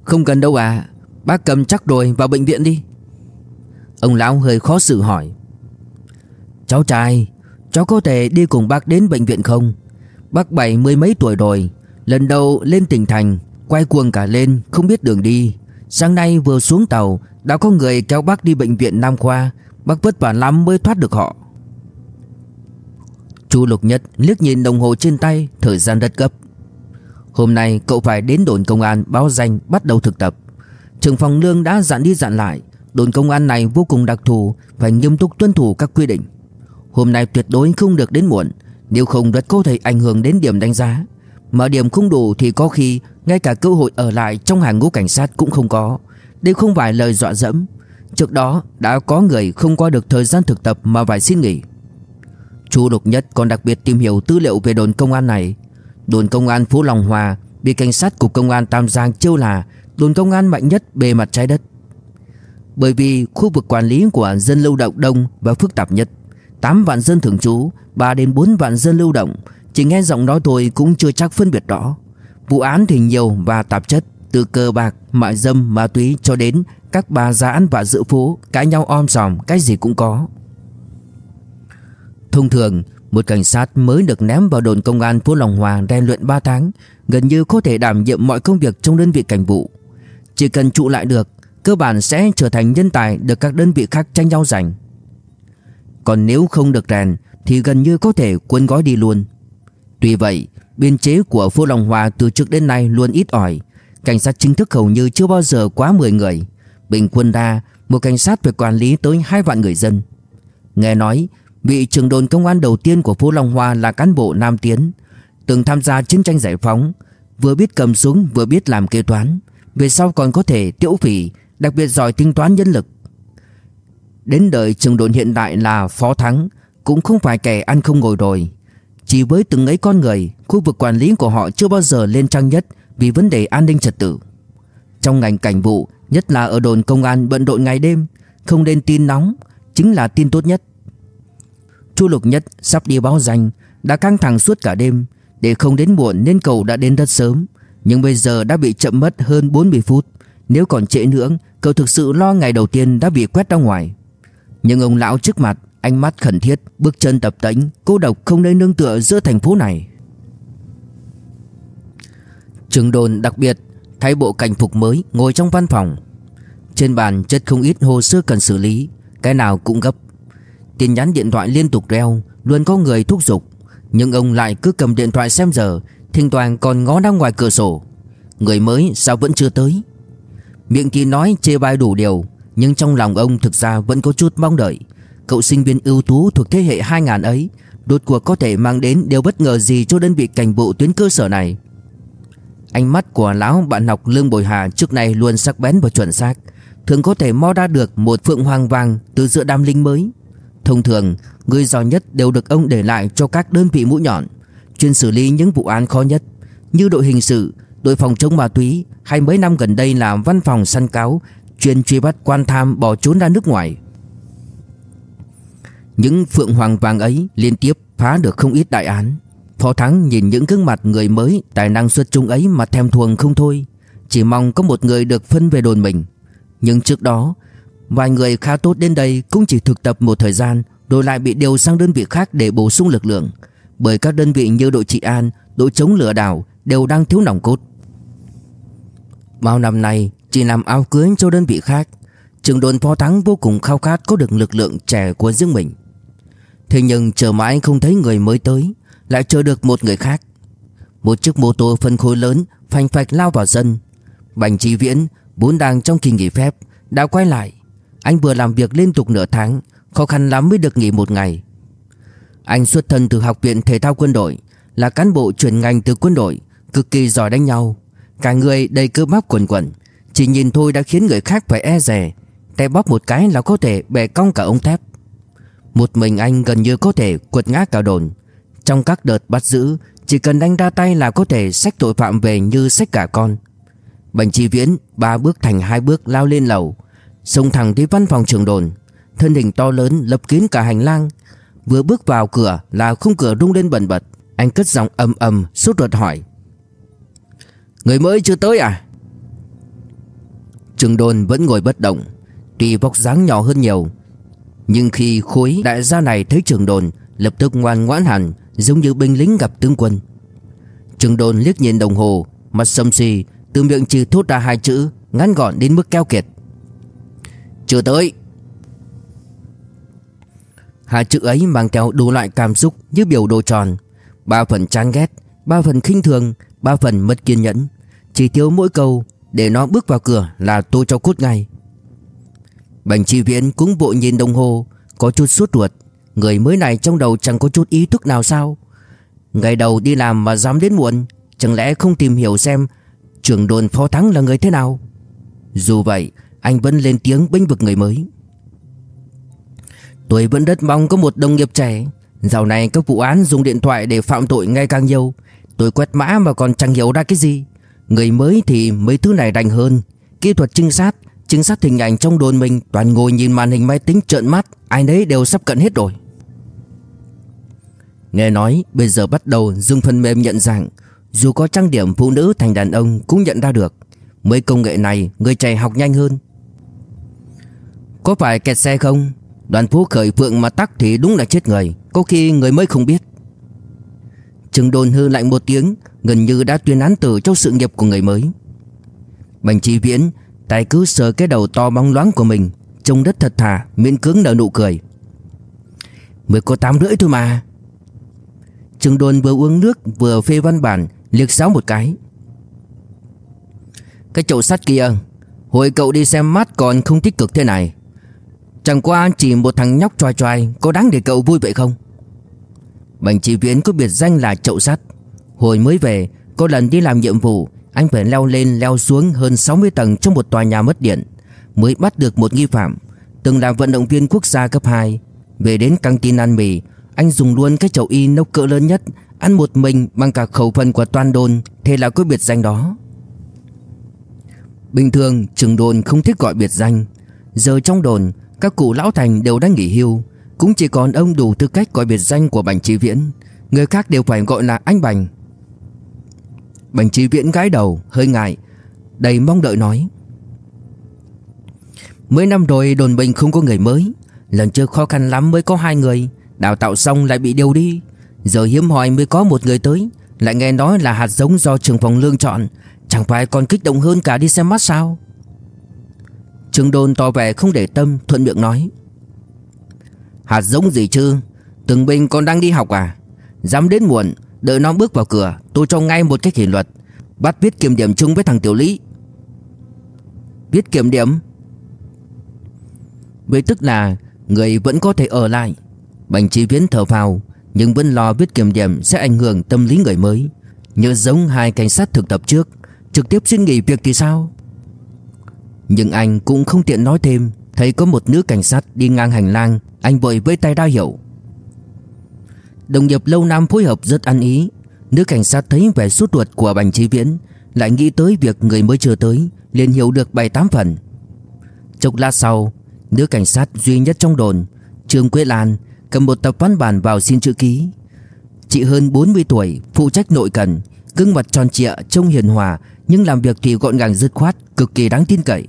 [SPEAKER 1] Không cần đâu à Bác cầm chắc rồi, vào bệnh viện đi. Ông lão hơi khó xử hỏi. Cháu trai, Cháu có thể đi cùng bác đến bệnh viện không? Bác bảy mươi mấy tuổi rồi, Lần đầu lên tỉnh thành, Quay cuồng cả lên, không biết đường đi. Sáng nay vừa xuống tàu, Đã có người kéo bác đi bệnh viện Nam Khoa, Bác vất vả lắm mới thoát được họ. Chu Lục Nhất liếc nhìn đồng hồ trên tay, Thời gian rất gấp. Hôm nay cậu phải đến đồn công an báo danh bắt đầu thực tập. Trưởng phòng lương đã dặn đi dặn lại. Đồn công an này vô cùng đặc thù, Phải nghiêm túc tuân thủ các quy định. Hôm nay tuyệt đối không được đến muộn, Nếu không rất có thể ảnh hưởng đến điểm đánh giá. Mà điểm không đủ thì có khi Ngay cả cơ hội ở lại trong hàng ngũ cảnh sát cũng không có. Đây không phải lời dọa dẫm. Trước đó đã có người không qua được thời gian thực tập mà phải xin nghỉ. Chu Lục Nhất còn đặc biệt tìm hiểu tư liệu về đồn công an này. Đồn công an Phú Long Hòa Bị cảnh sát cục công an Tam Giang chiêu là Đồn công an mạnh nhất bề mặt trái đất. Bởi vì khu vực quản lý của dân lưu động đông và phức tạp nhất 8 vạn dân thường trú 3 đến 4 vạn dân lưu động Chỉ nghe giọng nói thôi cũng chưa chắc phân biệt rõ. Vụ án thì nhiều và tạp chất Từ cờ bạc, mại dâm, ma túy cho đến Các bà già ăn và dự phố Cãi nhau om sòm, cái gì cũng có. Thông thường, Một cảnh sát mới được ném vào đồn công an phố Lòng Hòa rèn luyện 3 tháng, Gần như có thể đảm nhiệm mọi công việc trong đơn vị cảnh vụ. Chỉ cần trụ lại được, Cơ bản sẽ trở thành nhân tài được các đơn vị khác tranh nhau giành. Còn nếu không được rèn, Thì gần như có thể cuốn gói đi luôn. Tuy vậy, Biên chế của phố Lòng Hòa từ trước đến nay luôn ít ỏi. Cảnh sát chính thức hầu như chưa bao giờ quá 10 người. Bình quân ra, Một cảnh sát phải quản lý tới 2 vạn người dân. Nghe nói Vị trưởng đồn công an đầu tiên của phố Long Hoa là cán bộ Nam Tiến, Từng tham gia chiến tranh giải phóng, Vừa biết cầm súng, vừa biết làm kế toán. Về sau còn có thể tiễu phỉ, Đặc biệt giỏi tính toán nhân lực. Đến đời trưởng đồn hiện đại là Phó Thắng, Cũng không phải kẻ ăn không ngồi đồi. Chỉ với từng ấy con người, Khu vực quản lý của họ chưa bao giờ lên trang nhất Vì vấn đề an ninh trật tự. Trong ngành cảnh vụ, Nhất là ở đồn công an bận rộn ngày đêm, Không nên tin nóng, Chính là tin tốt nhất. Chu Lục Nhất sắp đi báo danh, Đã căng thẳng suốt cả đêm. Để không đến muộn nên cậu đã đến rất sớm. Nhưng bây giờ đã bị chậm mất hơn 40 phút. Nếu còn trễ nữa, Cậu thực sự lo ngày đầu tiên đã bị quét ra ngoài. Nhưng ông lão trước mặt, Ánh mắt khẩn thiết, Bước chân tập tễnh, Cô độc không nơi nương tựa giữa thành phố này. Trường đồn đặc biệt Thay bộ cảnh phục mới Ngồi trong văn phòng. Trên bàn chất không ít hồ sơ cần xử lý, Cái nào cũng gấp. Tin nhắn điện thoại liên tục reo, Luôn có người thúc giục. Nhưng ông lại cứ cầm điện thoại xem giờ, Thỉnh thoảng còn ngó ra ngoài cửa sổ. Người mới sao vẫn chưa tới? Miệng thì nói chê bai đủ điều, Nhưng trong lòng ông thực ra vẫn có chút mong đợi. Cậu sinh viên ưu tú thuộc thế hệ 2000 ấy Đột cuộc có thể mang đến điều bất ngờ gì cho đơn vị cảnh bộ tuyến cơ sở này? Ánh mắt của lão bạn học Lương Bồi Hà trước này luôn sắc bén và chuẩn xác, Thường có thể mo ra được một phượng hoàng vàng từ giữa đam linh mới. Thông thường, người giỏi nhất đều được ông để lại cho các đơn vị mũi nhọn, chuyên xử lý những vụ án khó nhất, như đội hình sự, đội phòng chống ma túy hay mấy năm gần đây là văn phòng săn cáo, chuyên truy bắt quan tham bỏ trốn ra nước ngoài. Những phượng hoàng vàng ấy liên tiếp phá được không ít đại án. Phó Thắng nhìn những gương mặt người mới tài năng xuất chúng ấy mà thèm thuồng không thôi, chỉ mong có một người được phân về đồn mình. Nhưng trước đó, Vài người khá tốt đến đây cũng chỉ thực tập một thời gian Rồi lại bị điều sang đơn vị khác để bổ sung lực lượng. Bởi các đơn vị như đội trị an, đội chống lửa đảo đều đang thiếu nòng cốt. Bao năm nay chỉ làm áo cưới cho đơn vị khác Trường đồn phó thắng vô cùng khao khát có được lực lượng trẻ của riêng mình. Thế nhưng chờ mãi không thấy người mới tới Lại chờ được một người khác. Một chiếc mô tô phân khối lớn phanh phạch lao vào sân. Bành trí viễn Vốn đang trong kỳ nghỉ phép Đã quay lại anh vừa làm việc liên tục nửa tháng, Khó khăn lắm mới được nghỉ một ngày. Anh xuất thân từ học viện thể thao quân đội, Là cán bộ chuyển ngành từ quân đội, Cực kỳ giỏi đánh nhau. Cả người đầy cơ bắp quần quần, Chỉ nhìn thôi đã khiến người khác phải e rè Tay bóp một cái là có thể bẻ cong cả ống thép. Một mình anh gần như có thể quật ngã cả đồn. Trong các đợt bắt giữ, Chỉ cần anh ra tay là có thể xách tội phạm về như xách cả con. Bành chi viễn, Ba bước thành hai bước lao lên lầu. Xông thẳng tới văn phòng trường đồn. Thân hình to lớn lập kín cả hành lang. Vừa bước vào cửa là khung cửa rung lên bần bật. Anh cất giọng ầm ầm, sốt ruột hỏi. Người mới chưa tới à? Trường đồn vẫn ngồi bất động, Tuy vóc dáng nhỏ hơn nhiều. Nhưng khi khối đại gia này thấy trường đồn, Lập tức ngoan ngoãn hẳn, Giống như binh lính gặp tướng quân. Trường đồn liếc nhìn đồng hồ, Mặt sầm xì Từ miệng trừ thốt ra hai chữ, Ngắn gọn đến mức keo kiệt. Chưa tới. Hai chữ ấy mang theo đủ loại cảm xúc như biểu đồ tròn, Ba phần chán ghét, Ba phần khinh thường, Ba phần mất kiên nhẫn. Chỉ thiếu mỗi câu, Để nó bước vào cửa là tôi cho cút ngay. Bành chi viễn cũng vội nhìn đồng hồ, Có chút suốt ruột. Người mới này trong đầu chẳng có chút ý thức nào sao? Ngày đầu đi làm mà dám đến muộn, Chẳng lẽ không tìm hiểu xem Trưởng đồn phó thắng là người thế nào? Dù vậy anh vẫn lên tiếng bênh vực người mới. Tôi vẫn rất mong có một đồng nghiệp trẻ. Dạo này các vụ án dùng điện thoại để phạm tội ngày càng nhiều. Tôi quét mã mà còn chẳng hiểu ra cái gì. Người mới thì mấy thứ này đành hơn. Kỹ thuật trinh sát Trinh sát hình ảnh trong đồn mình, Toàn ngồi nhìn màn hình máy tính trợn mắt, Ai nấy đều sắp cận hết rồi. Nghe nói, bây giờ bắt đầu dùng phần mềm nhận dạng. Dù có trang điểm phụ nữ thành đàn ông cũng nhận ra được. Mấy công nghệ này, người trẻ học nhanh hơn. Có phải kẹt xe không? Đoàn Phú khởi phượng mà tắc thì đúng là chết người. Có khi người mới không biết. Trừng đồn hư lạnh một tiếng, Gần như đã tuyên án tử cho sự nghiệp của người mới. Bành trí viễn, tài cứ sờ cái đầu to bóng loáng của mình, Trông rất thật thà, Miễn cưỡng nở nụ cười. Mới có tám rưỡi thôi mà. Trừng đồn vừa uống nước, Vừa phê văn bản, Liệt sáo một cái. Cái chậu sắt kia, Hồi cậu đi xem mắt còn không tích cực thế này. Chẳng qua chỉ một thằng nhóc choai choai, Có đáng để cậu vui vậy không? Bành chỉ viễn có biệt danh là chậu sắt. Hồi mới về, Có lần đi làm nhiệm vụ, Anh phải leo lên leo xuống hơn 60 tầng Trong một tòa nhà mất điện, Mới bắt được một nghi phạm, Từng là vận động viên quốc gia cấp 2 Về đến căng tin ăn mì, Anh dùng luôn cái chậu y nấu cỡ lớn nhất, Ăn một mình bằng cả khẩu phần của toàn đồn, Thế là có biệt danh đó. Bình thường trường đồn không thích gọi biệt danh. Giờ trong đồn các cụ lão thành đều đang nghỉ hưu. Cũng chỉ còn ông đủ tư cách gọi biệt danh của Bành Trí Viễn. Người khác đều phải gọi là anh Bành. Bành Trí Viễn gái đầu, hơi ngại, Đầy mong đợi nói. Mấy năm rồi đồn bình không có người mới. Lần trước khó khăn lắm mới có hai người. Đào tạo xong lại bị điều đi. Giờ hiếm hoi mới có một người tới. Lại nghe nói là hạt giống do trường phòng lương chọn. Chẳng phải còn kích động hơn cả đi xem mắt sao? Trương Đôn tỏ vẻ không để tâm, Thuận miệng nói. Hạt giống gì chứ? Từng bình còn đang đi học à? Dám đến muộn, Đợi nó bước vào cửa, Tôi cho ngay một cách kỷ luật. Bắt viết kiểm điểm chung với thằng Tiểu Lý. Viết kiểm điểm? Vậy tức là, Người vẫn có thể ở lại. Bành trí viễn thở vào Nhưng vẫn lo viết kiểm điểm sẽ ảnh hưởng tâm lý người mới. Như giống hai cảnh sát thực tập trước, Trực tiếp xin nghỉ việc thì sao? Nhưng anh cũng không tiện nói thêm. Thấy có một nữ cảnh sát đi ngang hành lang, Anh vội với tay ra hiệu. Đồng nghiệp lâu năm phối hợp rất ăn ý. Nữ cảnh sát thấy vẻ sốt ruột của Bành Trí Viễn, Lại nghĩ tới việc người mới chưa tới, liền hiểu được 7-8 phần. Chốc lát sau, Nữ cảnh sát duy nhất trong đồn, Trương Quế Lan, cầm một tập văn bản vào xin chữ ký. Chị hơn 40 tuổi, Phụ trách nội cần, Gương mặt tròn trịa, trông hiền hòa, Nhưng làm việc thì gọn gàng dứt khoát, Cực kỳ đáng tin cậy.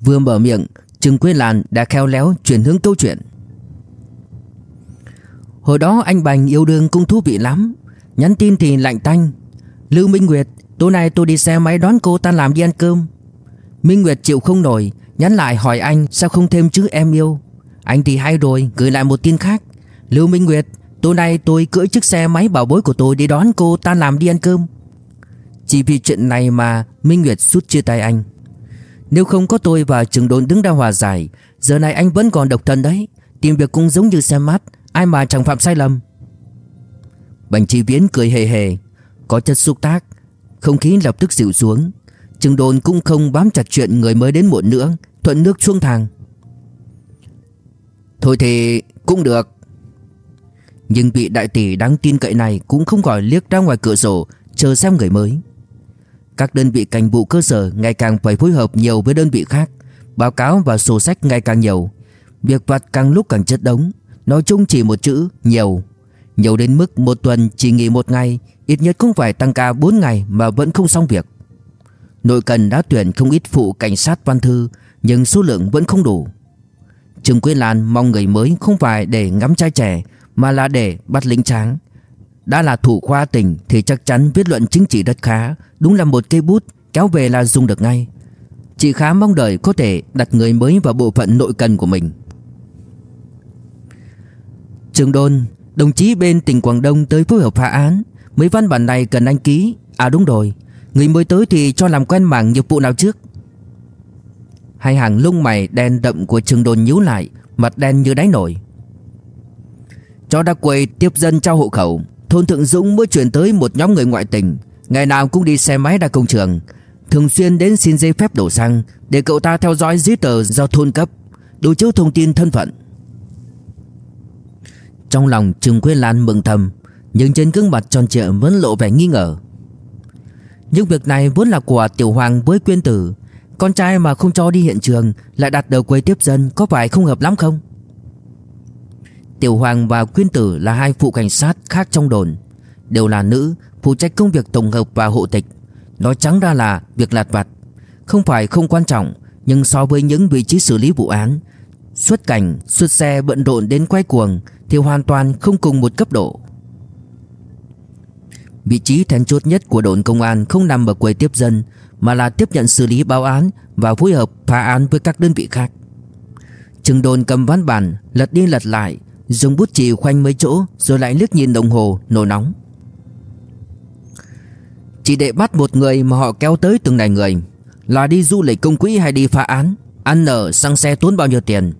[SPEAKER 1] Vừa mở miệng, Trừng Quế Lan đã khéo léo chuyển hướng câu chuyện. Hồi đó anh Bành yêu đương cũng thú vị lắm. Nhắn tin thì lạnh tanh. Lưu Minh Nguyệt, Tối nay tôi đi xe máy đón cô ta làm đi ăn cơm. Minh Nguyệt chịu không nổi, Nhắn lại hỏi anh sao không thêm chữ em yêu. Anh thì hay rồi, gửi lại một tin khác. Lưu Minh Nguyệt, Tối nay tôi cưỡi chiếc xe máy bảo bối của tôi đi đón cô ta làm đi ăn cơm. Chỉ vì chuyện này mà Minh Nguyệt rút chia tay anh. Nếu không có tôi và Trường Đồn đứng ra hòa giải, Giờ này anh vẫn còn độc thân đấy. Tìm việc cũng giống như xem mắt Ai mà chẳng phạm sai lầm. Bành Chi Viễn cười hề hề, Có chất xúc tác, Không khí lập tức dịu xuống. Trường đồn cũng không bám chặt chuyện người mới đến muộn nữa, Thuận nước xuông thang. Thôi thì cũng được. Nhưng vị đại tỷ đáng tin cậy này Cũng không gọi liếc ra ngoài cửa sổ, Chờ xem người mới. Các đơn vị cảnh vụ cơ sở Ngày càng phải phối hợp nhiều với đơn vị khác, Báo cáo và sổ sách ngày càng nhiều. Việc vặt càng lúc càng chất đống,
[SPEAKER 2] Nói chung chỉ một chữ, Nhiều. Nhiều đến mức một tuần chỉ nghỉ một ngày, Ít nhất cũng phải tăng ca 4 ngày mà vẫn không xong việc. Nội cần đã tuyển không ít phụ cảnh sát văn thư, Nhưng số lượng vẫn không đủ. Trương Quế Lan mong người mới không phải để ngắm trai trẻ, Mà là để bắt lính tráng. Đã là thủ khoa tỉnh thì chắc chắn viết luận chính trị rất khá. Đúng là một cây bút, kéo về là dùng được ngay. Chị khá mong đợi có thể đặt người mới vào bộ phận nội cần của mình. Trường đôn, Đồng chí bên tỉnh Quảng Đông tới phối hợp phá án. Mấy văn bản này cần anh ký. À đúng rồi. Người mới tới thì cho làm quen mảng nghiệp vụ nào trước? Hai hàng lông mày đen đậm của trường đồn nhíu lại, Mặt đen như đáy nổi. Cho đã quầy tiếp dân trao hộ khẩu. Thôn Thượng Dũng mới chuyển tới một nhóm người ngoại tỉnh Ngày nào cũng đi xe máy ra công trường. Thường xuyên đến xin giấy phép đổ xăng Để cậu ta theo dõi giấy tờ do thôn cấp, Đối chiếu thông tin thân phận. Trong lòng Trương Quế Lan mừng thầm, Nhưng trên gương mặt tròn trịa vẫn lộ vẻ nghi ngờ. Nhưng việc này vốn là của Tiểu Hoàng với Quyên Tử. Con trai mà không cho đi hiện trường Lại đặt đầu quầy tiếp dân Có phải không hợp lắm không? Tiểu Hoàng và Quyên Tử là hai phụ cảnh sát khác trong đồn. Đều là nữ Phụ trách công việc tổng hợp và hộ tịch. Nói trắng ra là việc lặt vặt. Không phải không quan trọng Nhưng so với những vị trí xử lý vụ án Xuất cảnh, xuất xe bận rộn đến quay cuồng Thì hoàn toàn không cùng một cấp độ. Vị trí then chốt nhất của đồn công an không nằm ở quầy tiếp dân Mà là tiếp nhận xử lý báo án Và phối hợp phá án với các đơn vị khác. Trường đồn cầm văn bản Lật đi lật lại Dùng bút chì khoanh mấy chỗ, Rồi lại liếc nhìn đồng hồ nổi nóng. Chỉ để bắt một người mà họ kéo tới từng này người. Là đi du lịch công quỹ hay đi phá án, Ăn ở xăng xe tốn bao nhiêu tiền.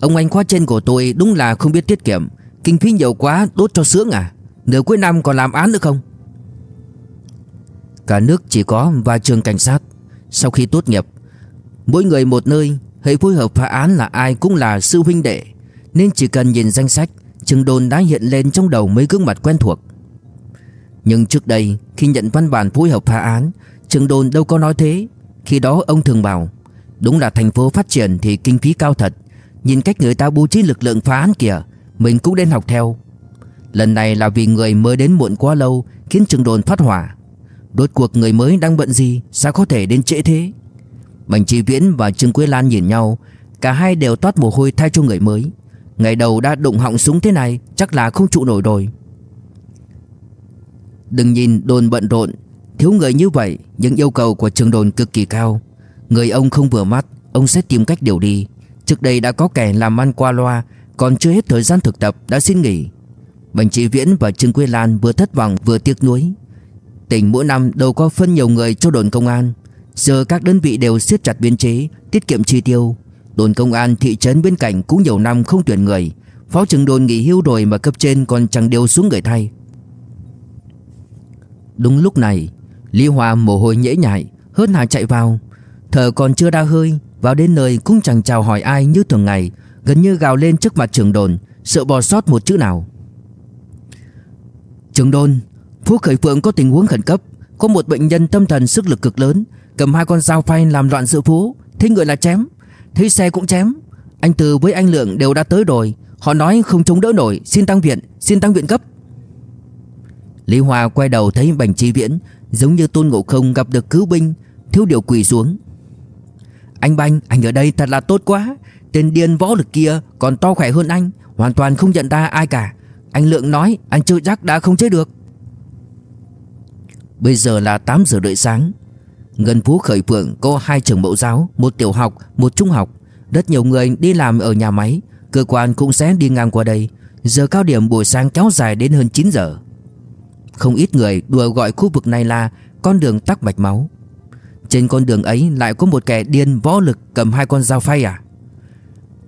[SPEAKER 2] Ông anh khóa trên của tôi đúng là không biết tiết kiệm. Kinh phí nhiều quá, đốt cho sướng à? Nửa cuối năm còn làm án nữa không? Cả nước chỉ có vài trường cảnh sát. Sau khi tốt nghiệp, Mỗi người một nơi Hệ phối hợp phá án là ai cũng là sư huynh đệ. Nên chỉ cần nhìn danh sách Trường đồn đã hiện lên trong đầu mấy gương mặt quen thuộc. Nhưng trước đây, khi nhận văn bản phối hợp phá án Trường đồn đâu có nói thế. Khi đó ông thường bảo, Đúng là thành phố phát triển thì kinh phí cao thật. Nhìn cách người ta bố trí lực lượng phá án kìa, Mình cũng nên học theo. Lần này là vì người mới đến muộn quá lâu Khiến trường đồn phát hỏa. Đốt cuộc người mới đang bận gì, Sao có thể đến trễ thế? Bành Trí Viễn và Trương Quế Lan nhìn nhau, Cả hai đều toát mồ hôi thay cho người mới. Ngày đầu đã đụng họng súng thế này, Chắc là không trụ nổi rồi. Đừng nhìn đồn bận rộn, Thiếu người như vậy Nhưng yêu cầu của trường đồn cực kỳ cao. Người ông không vừa mắt, Ông sẽ tìm cách điều đi. Trước đây đã có kẻ làm ăn qua loa, Còn chưa hết thời gian thực tập đã xin nghỉ. Bành Trị Viễn và Trương Quy Lan vừa thất vọng, vừa tiếc nuối. Tỉnh mỗi năm đâu có phân nhiều người cho đồn công an. Giờ các đơn vị đều siết chặt biên chế, Tiết kiệm chi tiêu. Đồn công an thị trấn bên cạnh cũng nhiều năm không tuyển người. Phó trưởng đồn nghỉ hưu rồi mà cấp trên còn chẳng điều xuống người thay. Đúng lúc này, Lý Hoa mồ hôi nhễ nhại, Hớt hà chạy vào. Thở còn chưa đa hơi, Vào đến nơi cũng chẳng chào hỏi ai như thường ngày, Gần như gào lên trước mặt trưởng đồn, Sợ bỏ sót một chữ nào. Trưởng đồn, Phú Khởi Phượng có tình huống khẩn cấp, Có một bệnh nhân tâm thần sức lực cực lớn, Cầm hai con dao phay làm loạn sự phố Thấy người là chém Thấy xe cũng chém. Anh Từ với anh Lượng đều đã tới rồi. Họ nói không chống đỡ nổi. Xin tăng viện. Xin tăng viện cấp. Lý Hoa quay đầu thấy Bành Chi Viễn, Giống như Tôn Ngộ Không gặp được cứu binh, Thiếu điều quỳ xuống. Anh Bành, anh ở đây thật là tốt quá. Tên điên võ lực kia còn to khỏe hơn anh. Hoàn toàn không nhận ra ai cả. Anh Lượng nói, anh chưa chắc đã không chết được. Bây giờ là 8 giờ rưỡi sáng. Ngân Phú Khởi Phượng có hai trường mẫu giáo Một tiểu học, một trung học. Rất nhiều người đi làm ở nhà máy Cơ quan cũng sẽ đi ngang qua đây. Giờ cao điểm buổi sáng kéo dài đến hơn 9 giờ. Không ít người đùa gọi khu vực này là con đường tắc mạch máu. Trên con đường ấy lại có một kẻ điên võ lực cầm hai con dao phay à?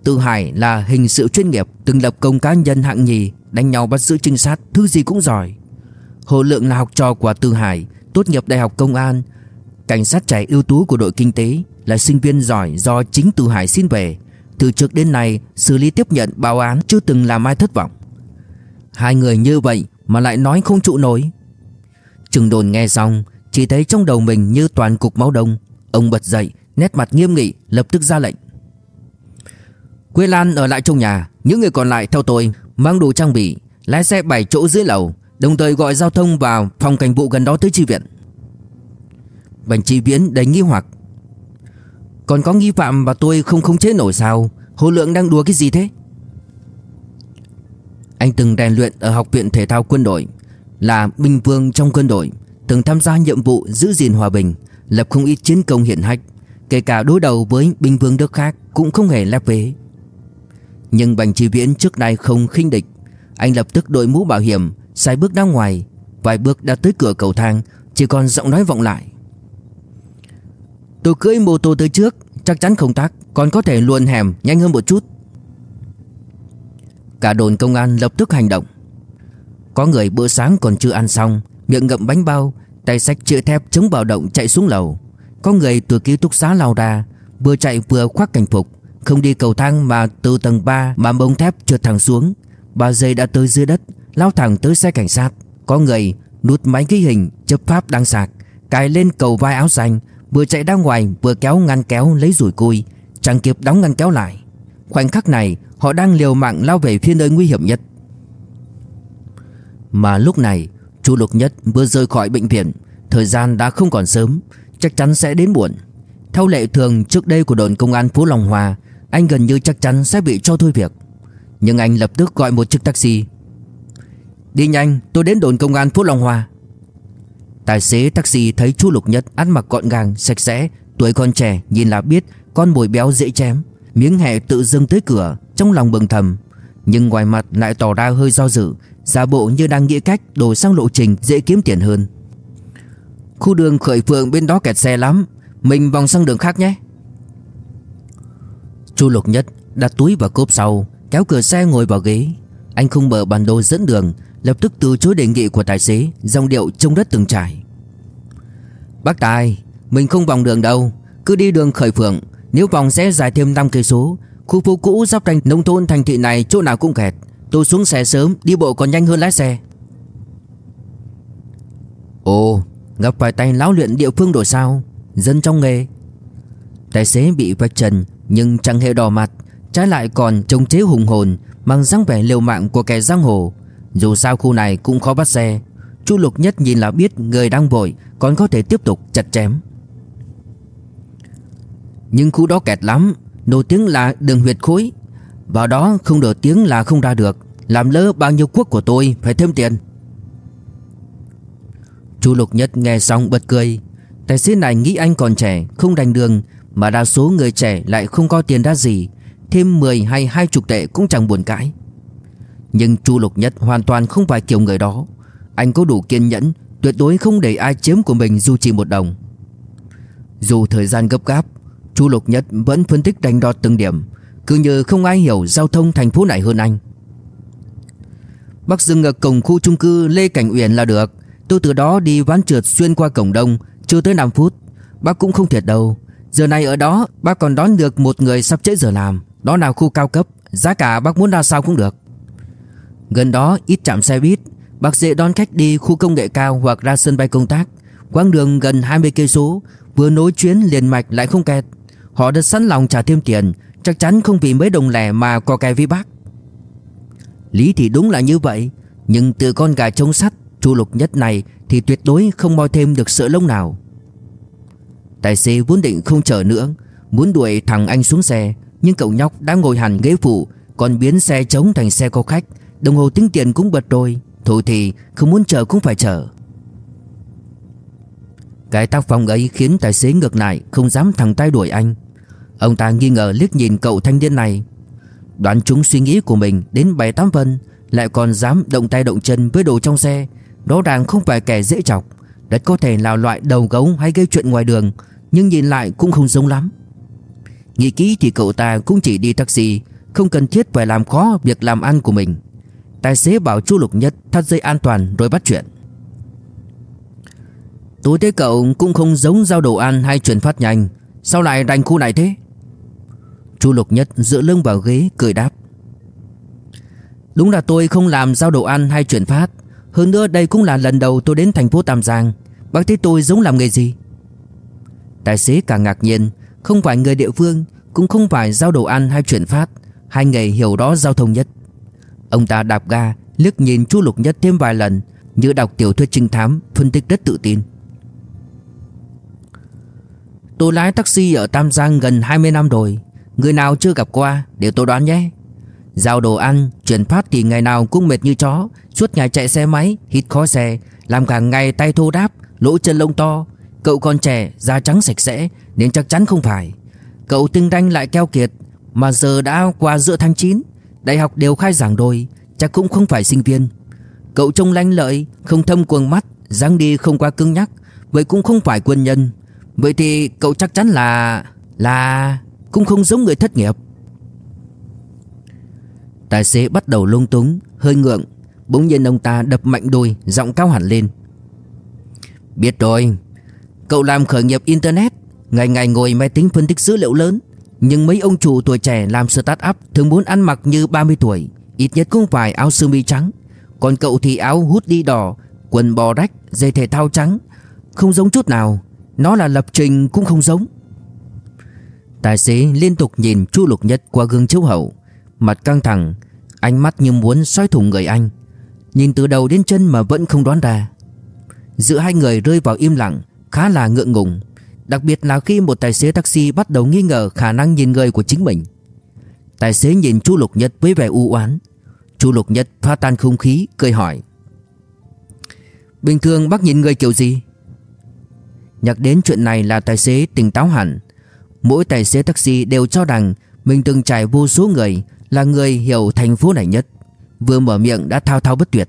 [SPEAKER 2] Tư Hải là hình sự chuyên nghiệp Từng lập công cá nhân hạng nhì Đánh nhau bắt giữ trinh sát Thứ gì cũng giỏi. Hồ Lượng là học trò của Tư Hải Tốt nghiệp đại học công an Cảnh sát trẻ ưu tú của đội kinh tế Là sinh viên giỏi do chính Từ Hải xin về. Từ trước đến nay, Xử lý tiếp nhận báo án chưa từng làm ai thất vọng. Hai người như vậy mà lại nói không trụ nổi. Trừng đồn nghe xong, Chỉ thấy trong đầu mình như toàn cục máu đông. Ông bật dậy, Nét mặt nghiêm nghị, lập tức ra lệnh. Quê Lan ở lại trong nhà, Những người còn lại theo tôi, Mang đủ trang bị, Lái xe 7 chỗ dưới lầu, Đồng thời gọi giao thông vào phòng cảnh vụ gần đó tới chi viện. Bành chi viễn đầy nghi hoặc. Còn có nghi phạm và tôi không khống chế nổi sao? Hồ lượng đang đùa cái gì thế? Anh từng rèn luyện ở học viện thể thao quân đội, Là binh vương trong quân đội, Từng tham gia nhiệm vụ giữ gìn hòa bình, Lập không ít chiến công hiển hách, Kể cả đối đầu với binh vương nước khác Cũng không hề lép vế. Nhưng Bành Chi Viễn trước đây không khinh địch. Anh lập tức đội mũ bảo hiểm Sai bước ra ngoài, Vài bước đã tới cửa cầu thang, Chỉ còn giọng nói vọng lại. Tôi cưỡi mô tô tới trước, Chắc chắn không tắc Còn có thể luồn hẻm nhanh hơn một chút. Cả đồn công an lập tức hành động. Có người bữa sáng còn chưa ăn xong, Miệng ngậm bánh bao, Tay sách chữa thép chống bạo động chạy xuống lầu. Có người từ ký túc xá lao ra, Vừa chạy vừa khoác cảnh phục, Không đi cầu thang mà từ tầng 3 Mà bông thép trượt thẳng xuống. Ba giây đã tới dưới đất, Lao thẳng tới xe cảnh sát. Có người nút máy ghi hình, chấp pháp đang sạc, Cài lên cầu vai áo xanh Vừa chạy ra ngoài, vừa kéo ngăn kéo lấy rủi cui Chẳng kịp đóng ngăn kéo lại. Khoảnh khắc này, họ đang liều mạng lao về phía nơi nguy hiểm nhất. Mà lúc này, Chu Lục Nhất vừa rời khỏi bệnh viện. Thời gian đã không còn sớm, Chắc chắn sẽ đến muộn. Theo lệ thường, trước đây của đồn công an Phú Long Hòa Anh gần như chắc chắn sẽ bị cho thôi việc. Nhưng anh lập tức gọi một chiếc taxi. Đi nhanh, tôi đến đồn công an Phú Long Hòa Tài xế taxi thấy Chu Lục Nhất ăn mặc gọn gàng, sạch sẽ Tuổi còn trẻ nhìn là biết con mồi béo dễ chém. Miếng hẹ tự dưng tới cửa Trong lòng bừng thầm. Nhưng ngoài mặt lại tỏ ra hơi do dự Giả bộ như đang nghĩ cách đổi sang lộ trình dễ kiếm tiền hơn. Khu đường khởi phượng bên đó kẹt xe lắm Mình vòng sang đường khác nhé. Chu Lục Nhất đặt túi vào cốp sau Kéo cửa xe ngồi vào ghế. Anh không mở bản đồ dẫn đường Lập tức từ chối đề nghị của tài xế Dòng điệu trông rất từng trải. Bác Tài, Mình không vòng đường đâu, Cứ đi đường khởi phượng. Nếu vòng sẽ dài thêm 5 cây số, Khu phố cũ giáp ranh nông thôn thành thị này chỗ nào cũng kẹt. Tôi xuống xe sớm, Đi bộ còn nhanh hơn lái xe. Ồ, Gặp phải tay lão luyện địa phương đổi sao? Dân trong nghề. Tài xế bị vạch trần, Nhưng chẳng hề đỏ mặt. Trái lại còn trông chế hùng hồn, Mang dáng vẻ liều mạng của kẻ giang hồ. Dù sao khu này cũng khó bắt xe. Chu Lục Nhất nhìn là biết người đang vội, Còn có thể tiếp tục chặt chém. Nhưng khu đó kẹt lắm, Nổi tiếng là đường huyệt khối. Vào đó không đổ tiếng là không ra được. Làm lỡ bao nhiêu quốc của tôi Phải thêm tiền. Chu Lục Nhất nghe xong bật cười. Tài xế này nghĩ anh còn trẻ, Không đành đường, Mà đa số người trẻ lại không có tiền ra gì. Thêm 10 hay 20 tệ cũng chẳng buồn cãi. Nhưng Chu Lục Nhất hoàn toàn không phải kiểu người đó. Anh có đủ kiên nhẫn, Tuyệt đối không để ai chiếm của mình dù chỉ một đồng. Dù thời gian gấp gáp, Chu Lục Nhất vẫn phân tích đánh đo từng điểm, Cứ như không ai hiểu giao thông thành phố này hơn anh. Bác dừng ở cổng khu chung cư Lê Cảnh Uyển là được. Tôi từ đó đi ván trượt xuyên qua cổng đông, Chưa tới 5 phút. Bác cũng không thiệt đâu. Giờ này ở đó, bác còn đón được một người sắp trễ giờ làm. Đó là khu cao cấp, Giá cả bác muốn ra sao cũng được. Gần đó, ít chạm xe buýt, Bác dễ đón khách đi khu công nghệ cao hoặc ra sân bay công tác. Quãng đường gần 20 cây số, Vừa nối chuyến liền mạch lại không kẹt. Họ đã sẵn lòng trả thêm tiền, Chắc chắn không vì mấy đồng lẻ mà có cái với bác. Lý thì đúng là như vậy, Nhưng từ con gà trống sắt Chu lục nhất này thì tuyệt đối không moi thêm được sợ lông nào. Tài xế vốn định không chờ nữa, Muốn đuổi thằng anh xuống xe, Nhưng cậu nhóc đã ngồi hẳn ghế phụ, Còn biến xe trống thành xe có khách Đồng hồ tính tiền cũng bật rồi Thôi thì không muốn chờ cũng phải chờ. Cái tác phong ấy khiến tài xế ngược lại, Không dám thẳng tay đuổi anh. Ông ta nghi ngờ liếc nhìn cậu thanh niên này. Đoán chúng suy nghĩ của mình đến 7-8 phân Lại còn dám động tay động chân với đồ trong xe. Rõ ràng không phải kẻ dễ chọc Rất có thể là loại đầu gấu hay gây chuyện ngoài đường, Nhưng nhìn lại cũng không giống lắm. Nghĩ kỹ thì cậu ta cũng chỉ đi taxi, Không cần thiết phải làm khó việc làm ăn của mình. Tài xế bảo chu Lục Nhất thắt dây an toàn rồi bắt chuyện. Tôi thấy cậu cũng không giống giao đồ ăn hay chuyển phát nhanh. Sao lại đánh khu này thế? Chu Lục Nhất dựa lưng vào ghế, cười đáp. Đúng là tôi không làm giao đồ ăn hay chuyển phát. Hơn nữa đây cũng là lần đầu tôi đến thành phố Tam Giang. Bác thấy tôi giống làm nghề gì? Tài xế càng ngạc nhiên. Không phải người địa phương, Cũng không phải giao đồ ăn hay chuyển phát. Hai nghề hiểu rõ giao thông nhất. Ông ta đạp ga liếc nhìn Chu Lục Nhất thêm vài lần Như đọc tiểu thuyết trinh thám Phân tích rất tự tin. Tôi lái taxi ở Tam Giang gần 20 năm rồi Người nào chưa gặp qua Để tôi đoán nhé. Giao đồ ăn, chuyển phát thì ngày nào cũng mệt như chó Suốt ngày chạy xe máy, hít khó xe Làm cả ngày tay thô đáp, lỗ chân lông to. Cậu còn trẻ, da trắng sạch sẽ Nên chắc chắn không phải. Cậu tinh ranh lại keo kiệt Mà giờ đã qua giữa tháng 9 Đại học đều khai giảng rồi Chắc cũng không phải sinh viên. Cậu trông lanh lợi, không thâm quầng mắt dáng đi không quá cứng nhắc Vậy cũng không phải quân nhân. Vậy thì cậu chắc chắn là... Là... Cũng không giống người thất nghiệp. Tài xế bắt đầu lung túng Hơi ngượng. Bỗng nhiên ông ta đập mạnh đôi Giọng cao hẳn lên. Biết rồi Cậu làm khởi nghiệp internet Ngày ngày ngồi máy tính phân tích dữ liệu lớn. Nhưng mấy ông chủ tuổi trẻ làm start up Thường muốn ăn mặc như 30 tuổi Ít nhất cũng phải áo sơ mi trắng. Còn cậu thì áo hút đi đỏ Quần bò rách, giày thể thao trắng. Không giống chút nào Nó là lập trình cũng không giống. Tài xế liên tục nhìn Chu Lục Nhất qua gương chiếu hậu Mặt căng thẳng Ánh mắt như muốn xoay thủng người anh. Nhìn từ đầu đến chân mà vẫn không đoán ra. Giữa hai người rơi vào im lặng Khá là ngượng ngùng. Đặc biệt là khi một tài xế taxi bắt đầu nghi ngờ khả năng nhìn người của chính mình. Tài xế nhìn Chu Lục Nhất với vẻ u oán. Chu Lục Nhất pha tan không khí, cười hỏi. Bình thường bác nhìn người kiểu gì? Nhắc đến chuyện này là tài xế tỉnh táo hẳn. Mỗi tài xế taxi đều cho rằng Mình từng trải vô số người Là người hiểu thành phố này nhất. Vừa mở miệng đã thao thao bất tuyệt.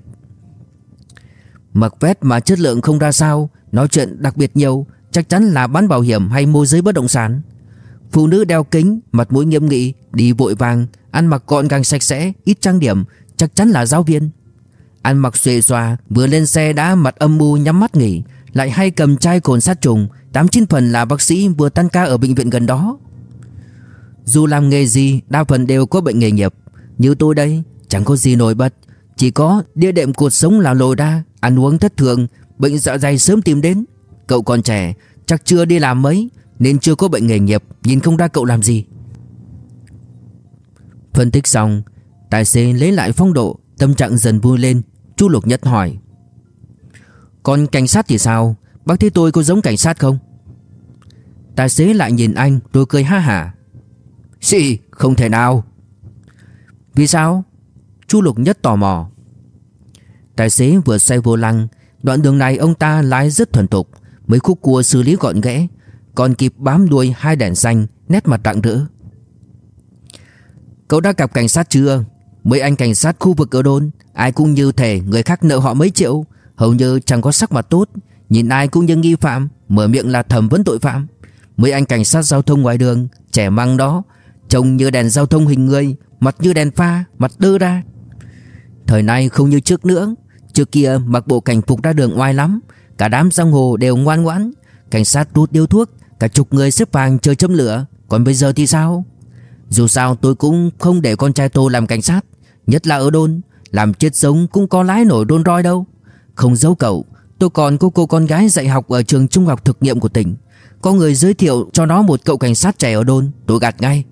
[SPEAKER 2] Mặc vest mà chất lượng không ra sao, Nói chuyện đặc biệt nhiều Chắc chắn là bán bảo hiểm hay môi giới bất động sản. Phụ nữ đeo kính, Mặt mũi nghiêm nghị, Đi vội vàng, Ăn mặc gọn gàng sạch sẽ, Ít trang điểm, Chắc chắn là giáo viên. Ăn mặc xuề xòa, Vừa lên xe đã mặt âm mưu nhắm mắt nghỉ, Lại hay cầm chai cồn sát trùng, Tám chín phần là bác sĩ vừa tan ca ở bệnh viện gần đó. Dù làm nghề gì, Đa phần đều có bệnh nghề nghiệp. Như tôi đây, Chẳng có gì nổi bật, Chỉ có địa đệm cuộc sống là lồi ra Ăn uống thất thường, Bệnh dạ dày sớm tìm đến. Cậu còn trẻ, Chắc chưa đi làm mấy, Nên chưa có bệnh nghề nghiệp, Nhìn không ra cậu làm gì. Phân tích xong, Tài xế lấy lại phong độ, Tâm trạng dần vui lên, Chu Lục Nhất hỏi. Còn cảnh sát thì sao? Bác thấy tôi có giống cảnh sát không? Tài xế lại nhìn anh rồi cười ha hả. Xì, không thể nào. Vì sao? Chu Lục Nhất tò mò. Tài xế vừa xoay vô lăng, Đoạn đường này ông ta lái rất thuần thục. Mấy khúc cua xử lý gọn ghẽ, Còn kịp bám đuôi hai đèn xanh, Nét mặt rạng rỡ. Cậu đã gặp cảnh sát chưa? Mấy anh cảnh sát khu vực ở đôn Ai cũng như thể người khác nợ họ mấy triệu. Hầu như chẳng có sắc mặt tốt, Nhìn ai cũng như nghi phạm, Mở miệng là thẩm vấn tội phạm. Mấy anh cảnh sát giao thông ngoài đường, Trẻ măng đó, Trông như đèn giao thông hình người, Mặt như đèn pha, Mặt đơ ra. Thời nay không như trước nữa, Trước kia mặc bộ cảnh phục ra đường oai lắm Cả đám giang hồ đều ngoan ngoãn. Cảnh sát rút điếu thuốc, Cả chục người xếp vàng chờ châm lửa. Còn bây giờ thì sao? Dù sao tôi cũng không để con trai tôi làm cảnh sát, Nhất là ở đôn. Làm chết sống cũng có lái nổi đôn roi đâu. Không giấu cậu, Tôi còn có cô con gái dạy học ở trường trung học thực nghiệm của tỉnh. Có người giới thiệu cho nó một cậu cảnh sát trẻ ở đôn, Tôi gạt ngay.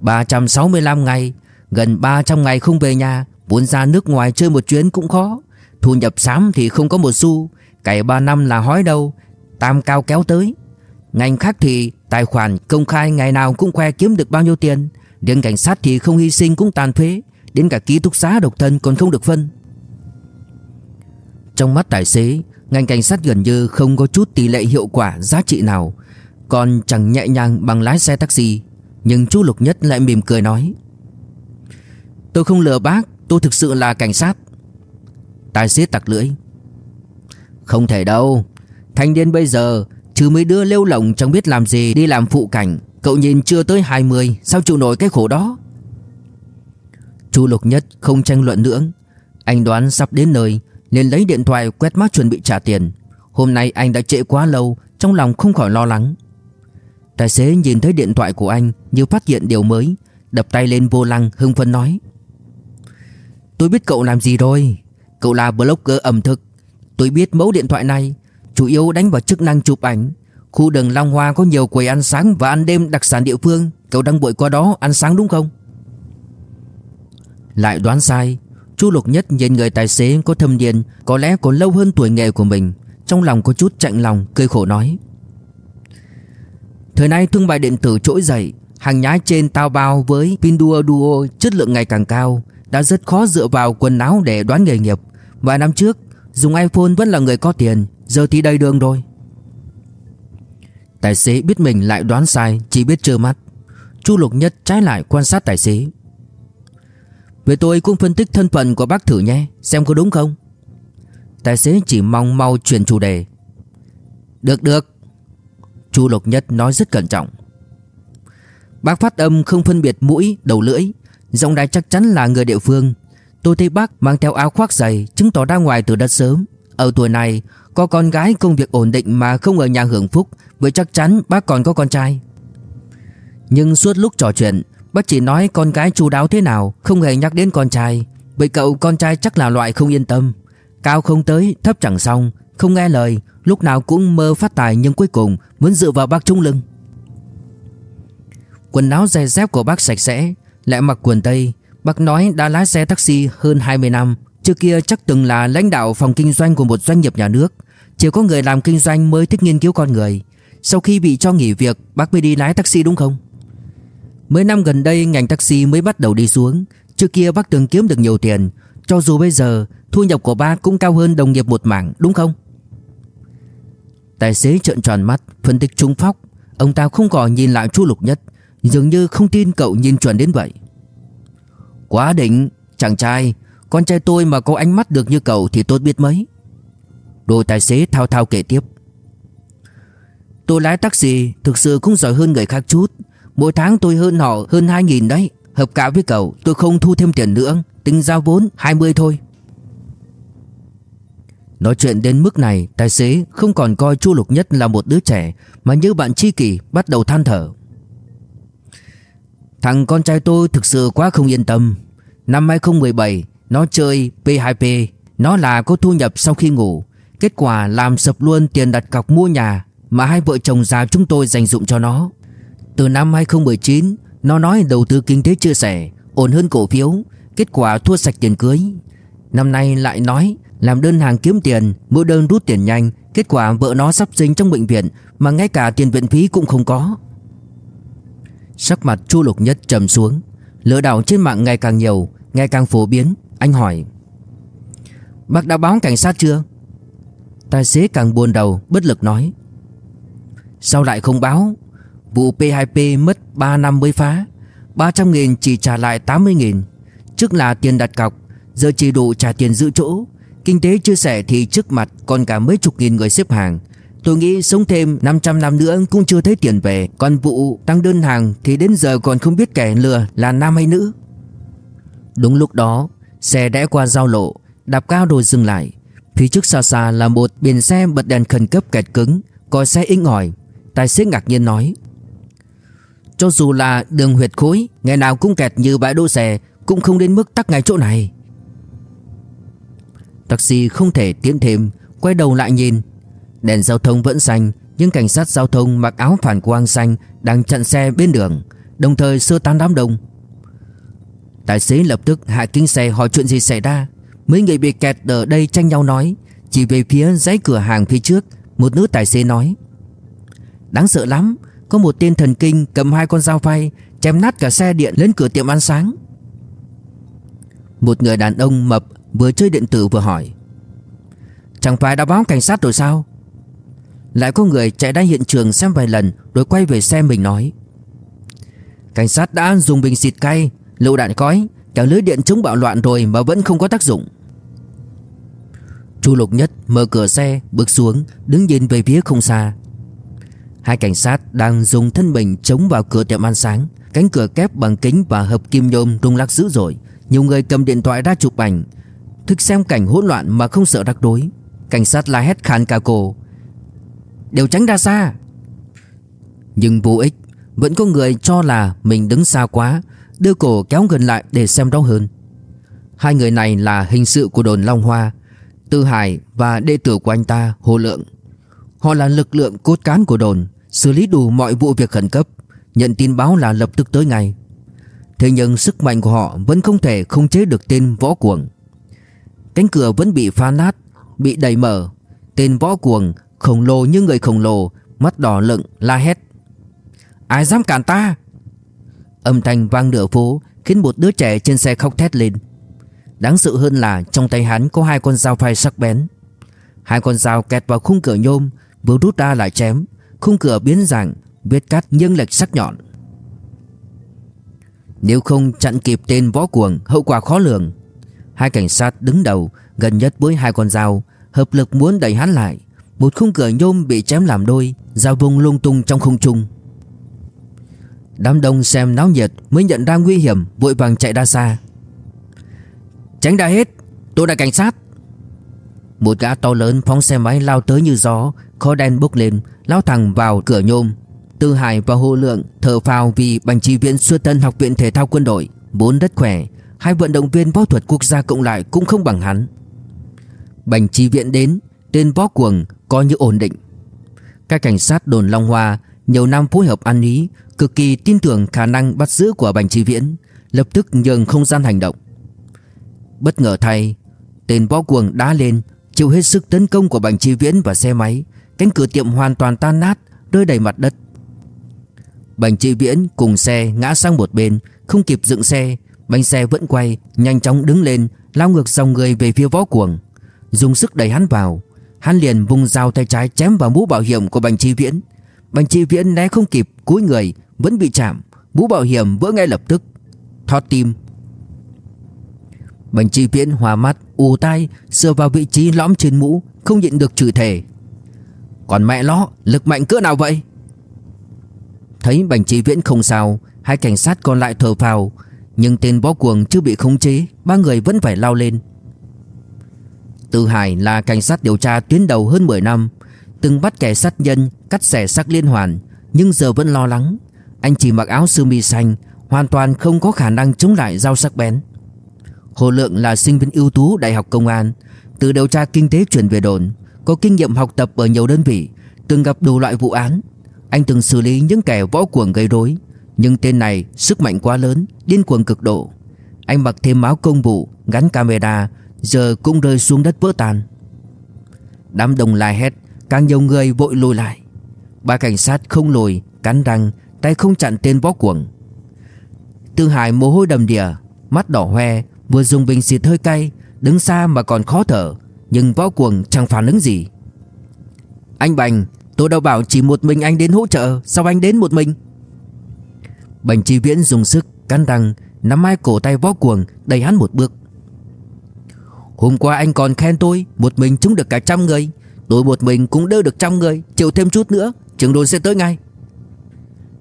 [SPEAKER 2] 365 ngày, Gần 300 ngày không về nhà, Muốn ra nước ngoài chơi một chuyến cũng khó. Thu nhập sám thì không có một xu Cày 3 năm là hói đâu, Tam cao kéo tới. Ngành khác thì tài khoản công khai ngày nào cũng khoe kiếm được bao nhiêu tiền. Đến cảnh sát thì không hy sinh cũng tàn phế, Đến cả ký túc xá độc thân còn không được phân. Trong mắt tài xế, Ngành cảnh sát gần như không có chút tỷ lệ hiệu quả, giá trị nào. Còn chẳng nhẹ nhàng bằng lái xe taxi, Nhưng chú Lục Nhất lại mỉm cười nói, Tôi không lừa bác, Tôi thực sự là cảnh sát. Tài xế tặc lưỡi không thể đâu. Thanh niên bây giờ Chứ mấy đứa lêu lỏng chẳng biết làm gì đi làm phụ cảnh, Cậu nhìn chưa tới 20 Sao chịu nổi cái khổ đó? Chu Lục Nhất không tranh luận nữa. Anh đoán sắp đến nơi Nên lấy điện thoại quét mã chuẩn bị trả tiền. Hôm nay anh đã trễ quá lâu, Trong lòng không khỏi lo lắng. Tài xế nhìn thấy điện thoại của anh Như phát hiện điều mới, Đập tay lên vô lăng, hưng phấn nói. Tôi biết cậu làm gì rồi. Cậu là blogger ẩm thực Tôi biết mẫu điện thoại này, Chủ yếu đánh vào chức năng chụp ảnh. Khu đường Long Hoa có nhiều quầy ăn sáng và ăn đêm đặc sản địa phương. Cậu đang bội qua đó ăn sáng đúng không? Lại đoán sai, Chu Lục Nhất nhìn người tài xế có thâm niên, Có lẽ còn lâu hơn tuổi nghề của mình. Trong lòng có chút chạnh lòng, cười khổ nói. Thời nay thương mại điện tử trỗi dậy, Hàng nhái trên tao bao với Pinduoduo chất lượng ngày càng cao, Đã rất khó dựa vào quần áo để đoán nghề nghiệp. Vài năm trước Dùng iPhone vẫn là người có tiền Giờ thì đầy đường rồi. Tài xế biết mình lại đoán sai Chỉ biết trơ mắt. Chu Lục Nhất trái lại quan sát tài xế. Vậy tôi cũng phân tích thân phận của bác thử nhé Xem có đúng không? Tài xế chỉ mong mau chuyển chủ đề. Được được. Chu Lục Nhất nói rất cẩn trọng. Bác phát âm không phân biệt mũi, đầu lưỡi. Giọng đại chắc chắn là người địa phương Tôi thấy bác mang theo áo khoác dày, Chứng tỏ ra ngoài từ đất sớm. Ở tuổi này, có con gái, công việc ổn định mà không ở nhà hưởng phúc, Vậy chắc chắn bác còn có con trai. Nhưng suốt lúc trò chuyện, Bác chỉ nói con gái chu đáo thế nào, Không hề nhắc đến con trai. Vậy cậu con trai chắc là loại không yên tâm. Cao không tới, thấp chẳng xong, Không nghe lời, Lúc nào cũng mơ phát tài nhưng cuối cùng Muốn dựa vào bác trung lưng. Quần áo dày dép của bác sạch sẽ Lại mặc quần tây Bác nói đã lái xe taxi hơn 20 năm, Trước kia chắc từng là lãnh đạo phòng kinh doanh của một doanh nghiệp nhà nước. Chỉ có người làm kinh doanh mới thích nghiên cứu con người. Sau khi bị cho nghỉ việc, Bác mới đi lái taxi đúng không? Mấy năm gần đây, ngành taxi mới bắt đầu đi xuống. Trước kia bác từng kiếm được nhiều tiền, Cho dù bây giờ, thu nhập của bác cũng cao hơn đồng nghiệp một mảng, đúng không? Tài xế trợn tròn mắt, Phân tích trung phóc. Ông ta không còn nhìn lại chu lục nhất, Dường như không tin cậu nhìn chuẩn đến vậy. Quá đỉnh Chàng trai, Con trai tôi mà có ánh mắt được như cậu thì tốt biết mấy. Đồ tài xế thao thao kể tiếp. Tôi lái taxi, Thực sự cũng giỏi hơn người khác chút. Mỗi tháng tôi hơn họ hơn 2.000 đấy. Hợp cả với cậu, tôi không thu thêm tiền nữa. Tính giao vốn 20 thôi. Nói chuyện đến mức này, Tài xế không còn coi Chu Lục Nhất là một đứa trẻ, Mà như bạn tri kỷ bắt đầu than thở. Thằng con trai tôi thực sự quá không yên tâm. Năm 2017 Nó chơi P2P Nó là có thu nhập sau khi ngủ. Kết quả làm sập luôn tiền đặt cọc mua nhà Mà hai vợ chồng già chúng tôi dành dụng cho nó. Từ năm 2019 Nó nói đầu tư kinh tế chia sẻ, Ổn hơn cổ phiếu, Kết quả thua sạch tiền cưới. Năm nay lại nói làm đơn hàng kiếm tiền, Mỗi đơn rút tiền nhanh, Kết quả vợ nó sắp sinh trong bệnh viện Mà ngay cả tiền viện phí cũng không có. Sắc mặt Chu Lục Nhất trầm xuống. Lừa đảo trên mạng ngày càng nhiều, Ngày càng phổ biến. Anh hỏi, Bác đã báo cảnh sát chưa? Tài xế càng buồn đầu, bất lực nói, Sao lại không báo? Vụ P2P mất 3 năm mới phá. 300 nghìn chỉ trả lại 80 nghìn. Trước là tiền đặt cọc, Giờ chỉ đủ trả tiền giữ chỗ. Kinh tế chia sẻ thì trước mặt còn cả mấy chục nghìn người xếp hàng. Tôi nghĩ sống thêm 500 năm nữa cũng chưa thấy tiền về. Còn vụ tăng đơn hàng thì đến giờ còn không biết kẻ lừa là nam hay nữ. Đúng lúc đó, Xe đã qua giao lộ, Đạp cao rồi dừng lại. Phía trước xa xa là một biển xe bật đèn khẩn cấp kẹt cứng. Còi xe inh ỏi. Tài xế ngạc nhiên nói, Cho dù là đường huyệt khối, Ngày nào cũng kẹt như bãi đỗ xe, Cũng không đến mức tắc ngay chỗ này. Taxi không thể tiến thêm, Quay đầu lại nhìn. Đèn giao thông vẫn xanh, Nhưng cảnh sát giao thông mặc áo phản quang xanh Đang chặn xe bên đường, Đồng thời sơ tán đám đông. Tài xế lập tức hạ kính xe hỏi chuyện gì xảy ra. Mấy người bị kẹt ở đây tranh nhau nói, Chỉ về phía dãy cửa hàng phía trước, Một nữ tài xế nói. Đáng sợ lắm, Có một tên thần kinh cầm hai con dao phay, Chém nát cả xe điện lên cửa tiệm ăn sáng. Một người đàn ông mập Vừa chơi điện tử vừa hỏi. Chẳng phải đã báo cảnh sát rồi sao? Lại có người chạy ra hiện trường xem vài lần, Rồi quay về xe mình nói. Cảnh sát đã dùng bình xịt cay, Lựu đạn cói Cả lưới điện chống bạo loạn rồi mà vẫn không có tác dụng. Chu Lục Nhất mở cửa xe, Bước xuống, đứng nhìn về phía không xa. Hai cảnh sát đang dùng thân mình chống vào cửa tiệm ăn sáng. Cánh cửa kép bằng kính và hợp kim nhôm rung lắc dữ dội. Nhiều người cầm điện thoại ra chụp ảnh thức xem cảnh hỗn loạn mà không sợ rắc rối. Cảnh sát la hét khàn cả cổ. Đều tránh ra xa. Nhưng vô ích, Vẫn có người cho là mình đứng xa quá, Đưa cổ kéo gần lại để xem rõ hơn. Hai người này là hình sự của đồn Long Hoa, Tư Hải và đệ tử của anh ta, Hồ Lượng. Họ là lực lượng cốt cán của đồn, Xử lý đủ mọi vụ việc khẩn cấp, Nhận tin báo là lập tức tới ngay. Thế nhưng sức mạnh của họ vẫn không thể khống chế được tên võ cuồng. Cánh cửa vẫn bị phá nát, Bị đẩy mở. Tên võ cuồng khổng lồ như người khổng lồ, Mắt đỏ lựng la hét. Ai dám cản ta? Âm thanh vang nửa phố Khiến một đứa trẻ trên xe khóc thét lên. Đáng sự hơn là trong tay hắn có hai con dao phay sắc bén. Hai con dao kẹt vào khung cửa nhôm, Vừa rút ra lại chém. Khung cửa biến dạng, Vết cắt nhưng lệch sắc nhọn. Nếu không chặn kịp tên võ cuồng, Hậu quả khó lường. Hai cảnh sát đứng đầu, Gần nhất với hai con dao, Hợp lực muốn đẩy hắn lại. Một khung cửa nhôm bị chém làm đôi Dao vùng lung tung trong không trung. Đám đông xem náo nhiệt Mới nhận ra nguy hiểm, Vội vàng chạy ra xa. Tránh ra hết, Tôi là cảnh sát. Một gã to lớn phóng xe máy lao tới như gió, Khói đen bốc lên, Lao thẳng vào cửa nhôm. Tư Hải và Hồ Lượng thở phào vì bành trì viện xuất tân học viện thể thao quân đội Bốn rất khỏe, Hai vận động viên võ thuật quốc gia cộng lại cũng không bằng hắn. Bành trì viện đến, Tên võ cuồng coi như ổn định. Các cảnh sát đồn Long Hoa Nhiều năm phối hợp ăn ý, Cực kỳ tin tưởng khả năng bắt giữ của bành chi viễn, Lập tức nhường không gian hành động. Bất ngờ thay, Tên võ cuồng đá lên, Chịu hết sức tấn công của bành chi viễn và xe máy, Cánh cửa tiệm hoàn toàn tan nát, Rơi đầy mặt đất. Bành chi viễn cùng xe ngã sang một bên, Không kịp dựng xe, Bánh xe vẫn quay, Nhanh chóng đứng lên, Lao ngược dòng người về phía võ cuồng. Dùng sức đẩy hắn vào Hắn liền vung dao tay trái chém vào mũ bảo hiểm của bành chi viễn. Bành chi viễn né không kịp, cúi người, Vẫn bị chạm. Mũ bảo hiểm vỡ ngay lập tức. Thoát tim. Bành chi viễn hòa mắt, ù tai, Sờ vào vị trí lõm trên mũ, Không nhịn được chửi thề. Còn mẹ nó, lực mạnh cỡ nào vậy? Thấy bành chi viễn không sao, Hai cảnh sát còn lại thở phào. Nhưng tên bó cuồng chưa bị khống chế, Ba người vẫn phải lao lên. Từ Hải là cảnh sát điều tra tuyến đầu hơn 10 năm, Từng bắt kẻ sát nhân, Cắt xẻ xác liên hoàn, Nhưng giờ vẫn lo lắng. Anh chỉ mặc áo sơ mi xanh, Hoàn toàn không có khả năng chống lại dao sắc bén. Hồ Lượng là sinh viên ưu tú Đại học Công an. Từ điều tra kinh tế chuyển về đồn, Có kinh nghiệm học tập ở nhiều đơn vị, Từng gặp đủ loại vụ án. Anh từng xử lý những kẻ võ cuồng gây rối, Nhưng tên này sức mạnh quá lớn, Điên cuồng cực độ. Anh mặc thêm áo công vụ, Gắn camera Giờ cũng rơi xuống đất vỡ tan. Đám đông la hét, Càng nhiều người vội lùi lại. Ba cảnh sát không lùi, Cắn răng, Tay không chặn tên võ cuồng. Tư Hải mồ hôi đầm đìa, Mắt đỏ hoe, Vừa dùng bình xịt hơi cay, Đứng xa mà còn khó thở, Nhưng võ cuồng chẳng phản ứng gì. Anh Bành, Tôi đâu bảo chỉ một mình anh đến hỗ trợ, Sao anh đến một mình? Bành Chi Viễn dùng sức, cắn răng, Nắm hai cổ tay võ cuồng, Đẩy hắn một bước. Hôm qua anh còn khen tôi, Một mình chúng được cả trăm người. Tôi một mình cũng đỡ được trăm người, Chịu thêm chút nữa, Trường đồn sẽ tới ngay.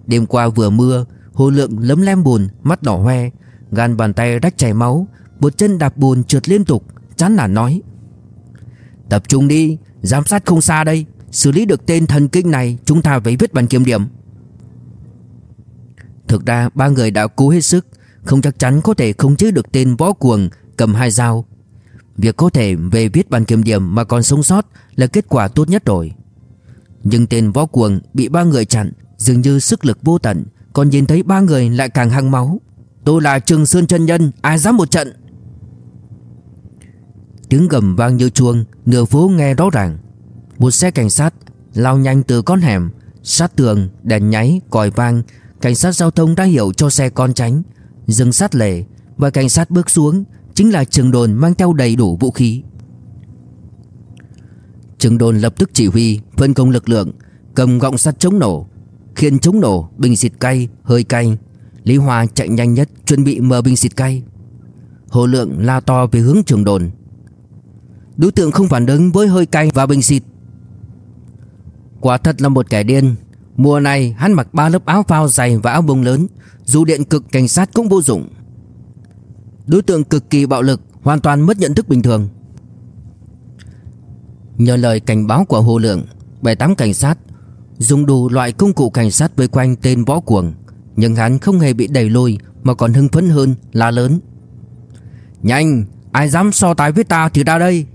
[SPEAKER 2] Đêm qua vừa mưa, Hồ lượng lấm lem bùn Mắt đỏ hoe Gan bàn tay rách chảy máu, Một chân đạp bùn trượt liên tục, Chán nản nói. Tập trung đi, Giám sát không xa đây, Xử lý được tên thần kinh này, Chúng ta phải viết bản kiểm điểm. Thực ra ba người đã cố hết sức, Không chắc chắn có thể khống chế được tên võ cuồng, Cầm hai dao Việc có thể về viết bản kiểm điểm Mà còn sống sót là kết quả tốt nhất rồi. Nhưng tên võ cuồng bị ba người chặn Dường như sức lực vô tận Còn nhìn thấy ba người lại càng hăng máu. Tôi là Trường Sơn chân Nhân Ai dám một trận? Tiếng gầm vang như chuông Nửa phố nghe rõ ràng. Một xe cảnh sát lao nhanh từ con hẻm Sát tường, đèn nháy, còi vang. Cảnh sát giao thông đã hiểu cho xe con tránh Dừng sát lề Và cảnh sát bước xuống. Chính là trường đồn mang theo đầy đủ vũ khí. Trường đồn lập tức chỉ huy Phân công lực lượng Cầm gọng sắt chống nổ Khiên chống nổ, bình xịt cay, hơi cay. Lý Hoa chạy nhanh nhất Chuẩn bị mở bình xịt cay. Hồ Lượng la to về hướng trường đồn. Đối tượng không phản ứng với hơi cay và bình xịt. Quả thật là một kẻ điên. Mùa này hắn mặc ba lớp áo phao dày và áo bông lớn Dù điện cực cảnh sát cũng vô dụng. Đối tượng cực kỳ bạo lực, Hoàn toàn mất nhận thức bình thường. Nhờ lời cảnh báo của Hồ Lượng, Bảy tám cảnh sát Dùng đủ loại công cụ cảnh sát vây quanh tên võ cuồng, Nhưng hắn không hề bị đẩy lùi Mà còn hưng phấn hơn là lớn. Nhanh, Ai dám so tài với ta thì ra đây!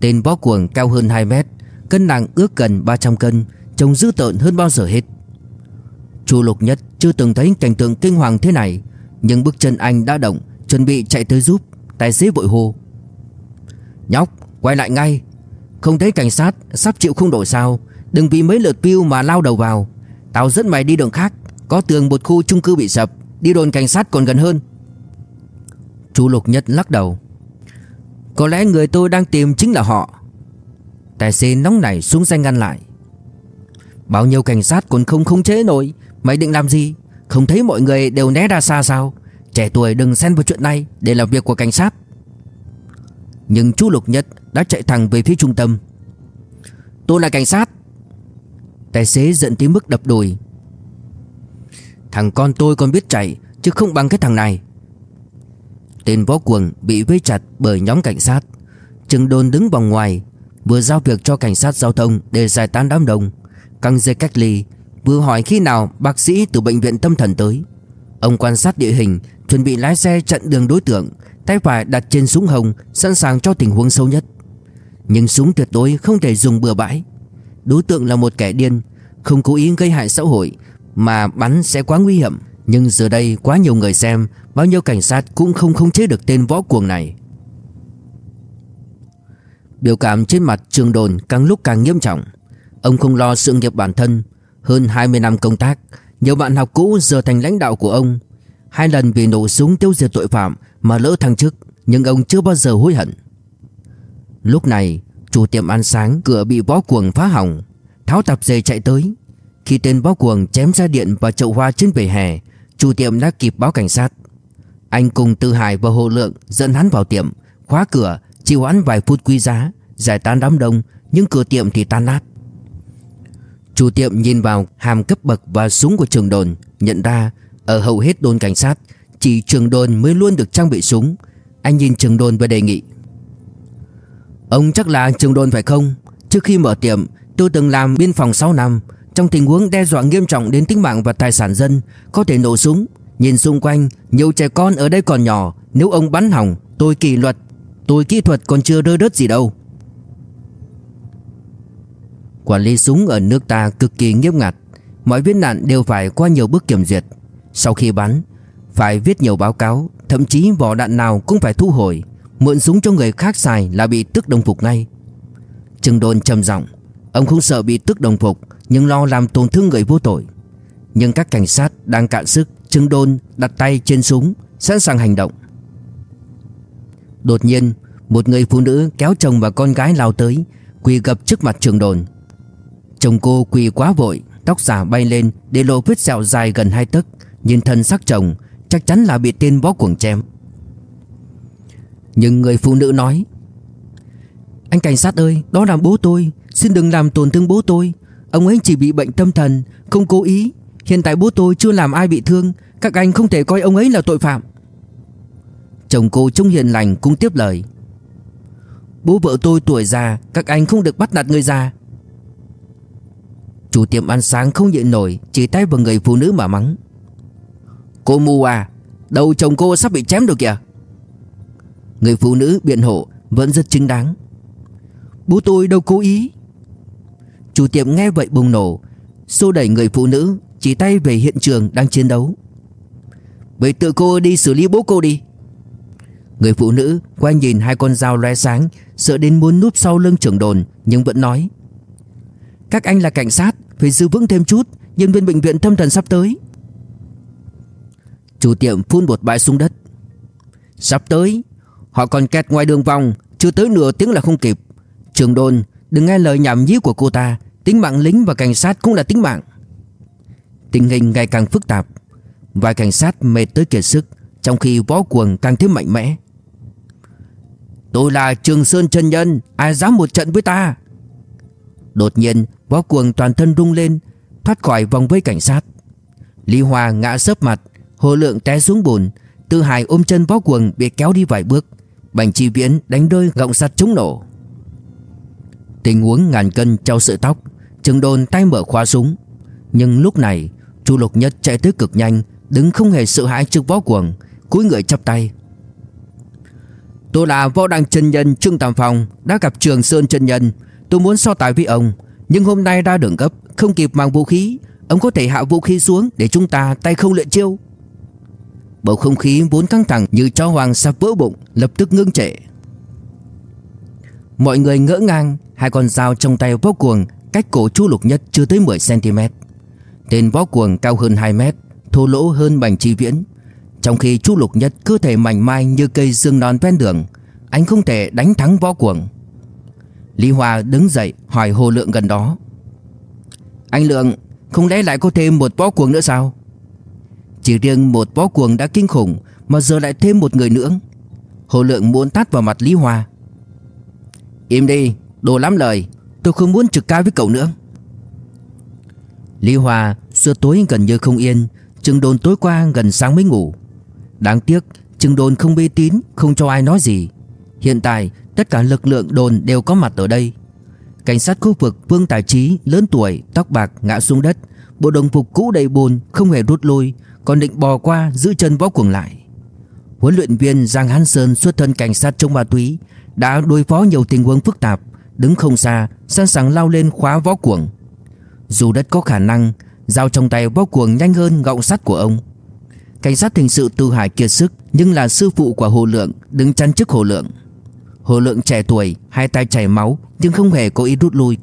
[SPEAKER 2] Tên võ cuồng cao hơn 2 mét, Cân nặng ước gần 300 cân, Trông dữ tợn hơn bao giờ hết. Chu Lục Nhất chưa từng thấy cảnh tượng kinh hoàng thế này, Nhưng bước chân anh đã động Chuẩn bị chạy tới giúp Tài xế vội hô Nhóc, quay lại ngay. Không thấy cảnh sát, sắp chịu không đổi sao. Đừng vì mấy lượt view mà lao đầu vào. Tao dẫn mày đi đường khác. Có tường một khu chung cư bị sập. Đi đồn cảnh sát còn gần hơn. Chú Lục Nhất lắc đầu. Có lẽ người tôi đang tìm chính là họ. Tài xế nóng nảy xuống xe ngăn lại. Bao nhiêu cảnh sát còn không khống chế nổi. Mày định làm gì? Không thấy mọi người đều né ra xa sao? Trẻ tuổi đừng xen vào chuyện này, Để làm việc của cảnh sát. Nhưng chú Lục Nhất đã chạy thẳng về phía trung tâm. Tôi là cảnh sát. Tài xế giận tới mức đập đùi. Thằng con tôi còn biết chạy, Chứ không bằng cái thằng này. Tên võ cuồng bị vây chặt bởi nhóm cảnh sát. Trừng đồn đứng vòng ngoài, Vừa giao việc cho cảnh sát giao thông Để giải tán đám đông. Căng dây cách ly, Vừa hỏi khi nào bác sĩ từ bệnh viện tâm thần tới. Ông quan sát địa hình Chuẩn bị lái xe chặn đường đối tượng, Tay phải đặt trên súng hồng, Sẵn sàng cho tình huống xấu nhất. Nhưng súng tuyệt đối không thể dùng bừa bãi. Đối tượng là một kẻ điên, Không cố ý gây hại xã hội, Mà bắn sẽ quá nguy hiểm. Nhưng giờ đây quá nhiều người xem, Bao nhiêu cảnh sát cũng không khống chế được tên võ cuồng này. Biểu cảm trên mặt trường đồn càng lúc càng nghiêm trọng. Ông không lo sự nghiệp bản thân. Hơn 20 năm công tác, Nhiều bạn học cũ giờ thành lãnh đạo của ông. Hai lần vì nổ súng tiêu diệt tội phạm Mà lỡ thăng chức, Nhưng ông chưa bao giờ hối hận. Lúc này, Chủ tiệm ăn sáng cửa bị võ cuồng phá hỏng. Tháo tạp dề chạy tới. Khi tên võ cuồng chém ra điện và chậu hoa trên vỉa hè, Chủ tiệm đã kịp báo cảnh sát. Anh cùng Tư Hải và Hồ Lượng dẫn hắn vào tiệm, Khóa cửa Chịu hắn vài phút quý giá, Giải tán đám đông, Nhưng cửa tiệm thì tan nát. Chủ tiệm nhìn vào hàm cấp bậc và súng của trường đồn, Nhận ra ở hầu hết đồn cảnh sát, Chỉ trường đồn mới luôn được trang bị súng. Anh nhìn trường đồn và đề nghị. Ông chắc là trường đồn phải không? Trước khi mở tiệm, Tôi từng làm biên phòng 6 năm. Trong tình huống đe dọa nghiêm trọng đến tính mạng và tài sản dân, Có thể nổ súng. Nhìn xung quanh, Nhiều trẻ con ở đây còn nhỏ. Nếu ông bắn hỏng, Tôi kỷ luật. Tôi kỹ thuật còn chưa rơi đất gì đâu. Quản lý súng ở nước ta cực kỳ nghiêm ngặt. Mọi viên đạn đều phải qua nhiều bước kiểm duyệt. Sau khi bắn Phải viết nhiều báo cáo, Thậm chí vỏ đạn nào cũng phải thu hồi. Mượn súng cho người khác xài là bị tước đồng phục ngay. Trừng đồn trầm giọng, Ông không sợ bị tước đồng phục, Nhưng lo làm tổn thương người vô tội. Nhưng các cảnh sát đang cạn sức Trừng đồn đặt tay trên súng, Sẵn sàng hành động. Đột nhiên, Một người phụ nữ kéo chồng và con gái lao tới, Quỳ gập trước mặt trường đồn Chồng cô quỳ quá vội, Tóc giả bay lên để lộ vết sẹo dài gần hai tấc. Nhìn thân sắc chồng, Chắc chắn là bị tên võ cuồng chém. Nhưng người phụ nữ nói, Anh cảnh sát ơi, Đó là bố tôi, Xin đừng làm tổn thương bố tôi. Ông ấy chỉ bị bệnh tâm thần, Không cố ý. Hiện tại bố tôi chưa làm ai bị thương, Các anh không thể coi ông ấy là tội phạm. Chồng cô trông hiền lành cũng tiếp lời, Bố vợ tôi tuổi già, Các anh không được bắt nạt người già. Chủ tiệm ăn sáng không nhịn nổi, Chỉ tay vào người phụ nữ mà mắng Cô mù à Đầu chồng cô sắp bị chém được kìa. Người phụ nữ biện hộ Vẫn rất chính đáng. Bố tôi đâu cố ý. Chủ tiệm nghe vậy bùng nổ, Xô đẩy người phụ nữ, Chỉ tay về hiện trường đang chiến đấu. Vậy tự cô đi xử lý bố cô đi. Người phụ nữ quay nhìn hai con dao loe sáng, Sợ đến muốn núp sau lưng trưởng đồn, Nhưng vẫn nói. Các anh là cảnh sát, Phải giữ vững thêm chút, Nhân viên bệnh viện tâm thần sắp tới. Chủ tiệm phun bột bãi xuống đất. Sắp tới, Họ còn kẹt ngoài đường vòng, Chưa tới nửa tiếng là không kịp. Trường đồn đừng nghe lời nhảm nhí của cô ta, Tính mạng lính và cảnh sát cũng là tính mạng. Tình hình ngày càng phức tạp, Vài cảnh sát mệt tới kiệt sức, Trong khi võ cuồng càng thêm mạnh mẽ. Tôi là Trường Sơn chân Nhân, Ai dám một trận với ta? Đột nhiên, võ cuồng toàn thân rung lên, Thoát khỏi vòng vây cảnh sát. Lý Hòa ngã sấp mặt Hồ Lượng té xuống bùn, Tư Hải ôm chân võ quần bị kéo đi vài bước. Bành Chi Viễn đánh rơi gọng sắt chống nổ. Tình huống ngàn cân treo sợi tóc, Trường đồn tay mở khóa súng. Nhưng lúc này, Chu Lục Nhất chạy tới cực nhanh, Đứng không hề sợ hãi trước võ cuồng, cúi người chắp tay. Tôi là võ đăng chân nhân Trương Tam Phong, Đã gặp Trường Sơn chân nhân. Tôi muốn so tài với ông, Nhưng hôm nay ra đường gấp, Không kịp mang vũ khí. Ông có thể hạ vũ khí xuống Để chúng ta tay không luyện chiêu. Bầu không khí vốn căng thẳng như cho hoàng sắp vỡ bụng, Lập tức ngưng trệ. Mọi người ngỡ ngàng Hai con dao trong tay võ cuồng, Cách cổ chu lục nhất chưa tới 10cm Tên võ cuồng cao hơn 2m Thô lỗ hơn bành chi viễn. Trong khi chu lục nhất cơ thể mảnh mai như cây dương non ven đường, Anh không thể đánh thắng võ cuồng. Lý Hòa đứng dậy hỏi Hồ Lượng gần đó. Anh Lượng, Không lẽ lại có thêm một võ cuồng nữa sao? Chỉ riêng một võ cuồng đã kinh khủng Mà giờ lại thêm một người nữa. Hồ Lượng muốn tát vào mặt Lý Hòa Im đi Đồ lắm lời Tôi không muốn trực cao với cậu nữa. Lý Hòa xưa tối gần như không yên Trừng đồn tối qua gần sáng mới ngủ. Đáng tiếc Trừng đồn không bê tín Không cho ai nói gì. Hiện tại tất cả lực lượng đồn đều có mặt ở đây. Cảnh sát khu vực Vương Tài Trí Lớn tuổi, tóc bạc ngã xuống đất. Bộ đồng phục cũ đầy bùn Không hề rút lui. Còn định bò qua, giữ chân võ cuồng lại. Huấn luyện viên Giang Hán Sơn xuất thân cảnh sát chống ma túy, Đã đối phó nhiều tình huống phức tạp, Đứng không xa, Sẵn sàng lao lên khóa võ cuồng. Dù đất có khả năng Dao trong tay võ cuồng nhanh hơn gọng sắt của ông. Cảnh sát hình sự Tư Hải kiệt sức, Nhưng là sư phụ của Hồ Lượng, Đứng chăn trước Hồ Lượng. Hồ Lượng trẻ tuổi, Hai tay chảy máu, Nhưng không hề có ý rút lui.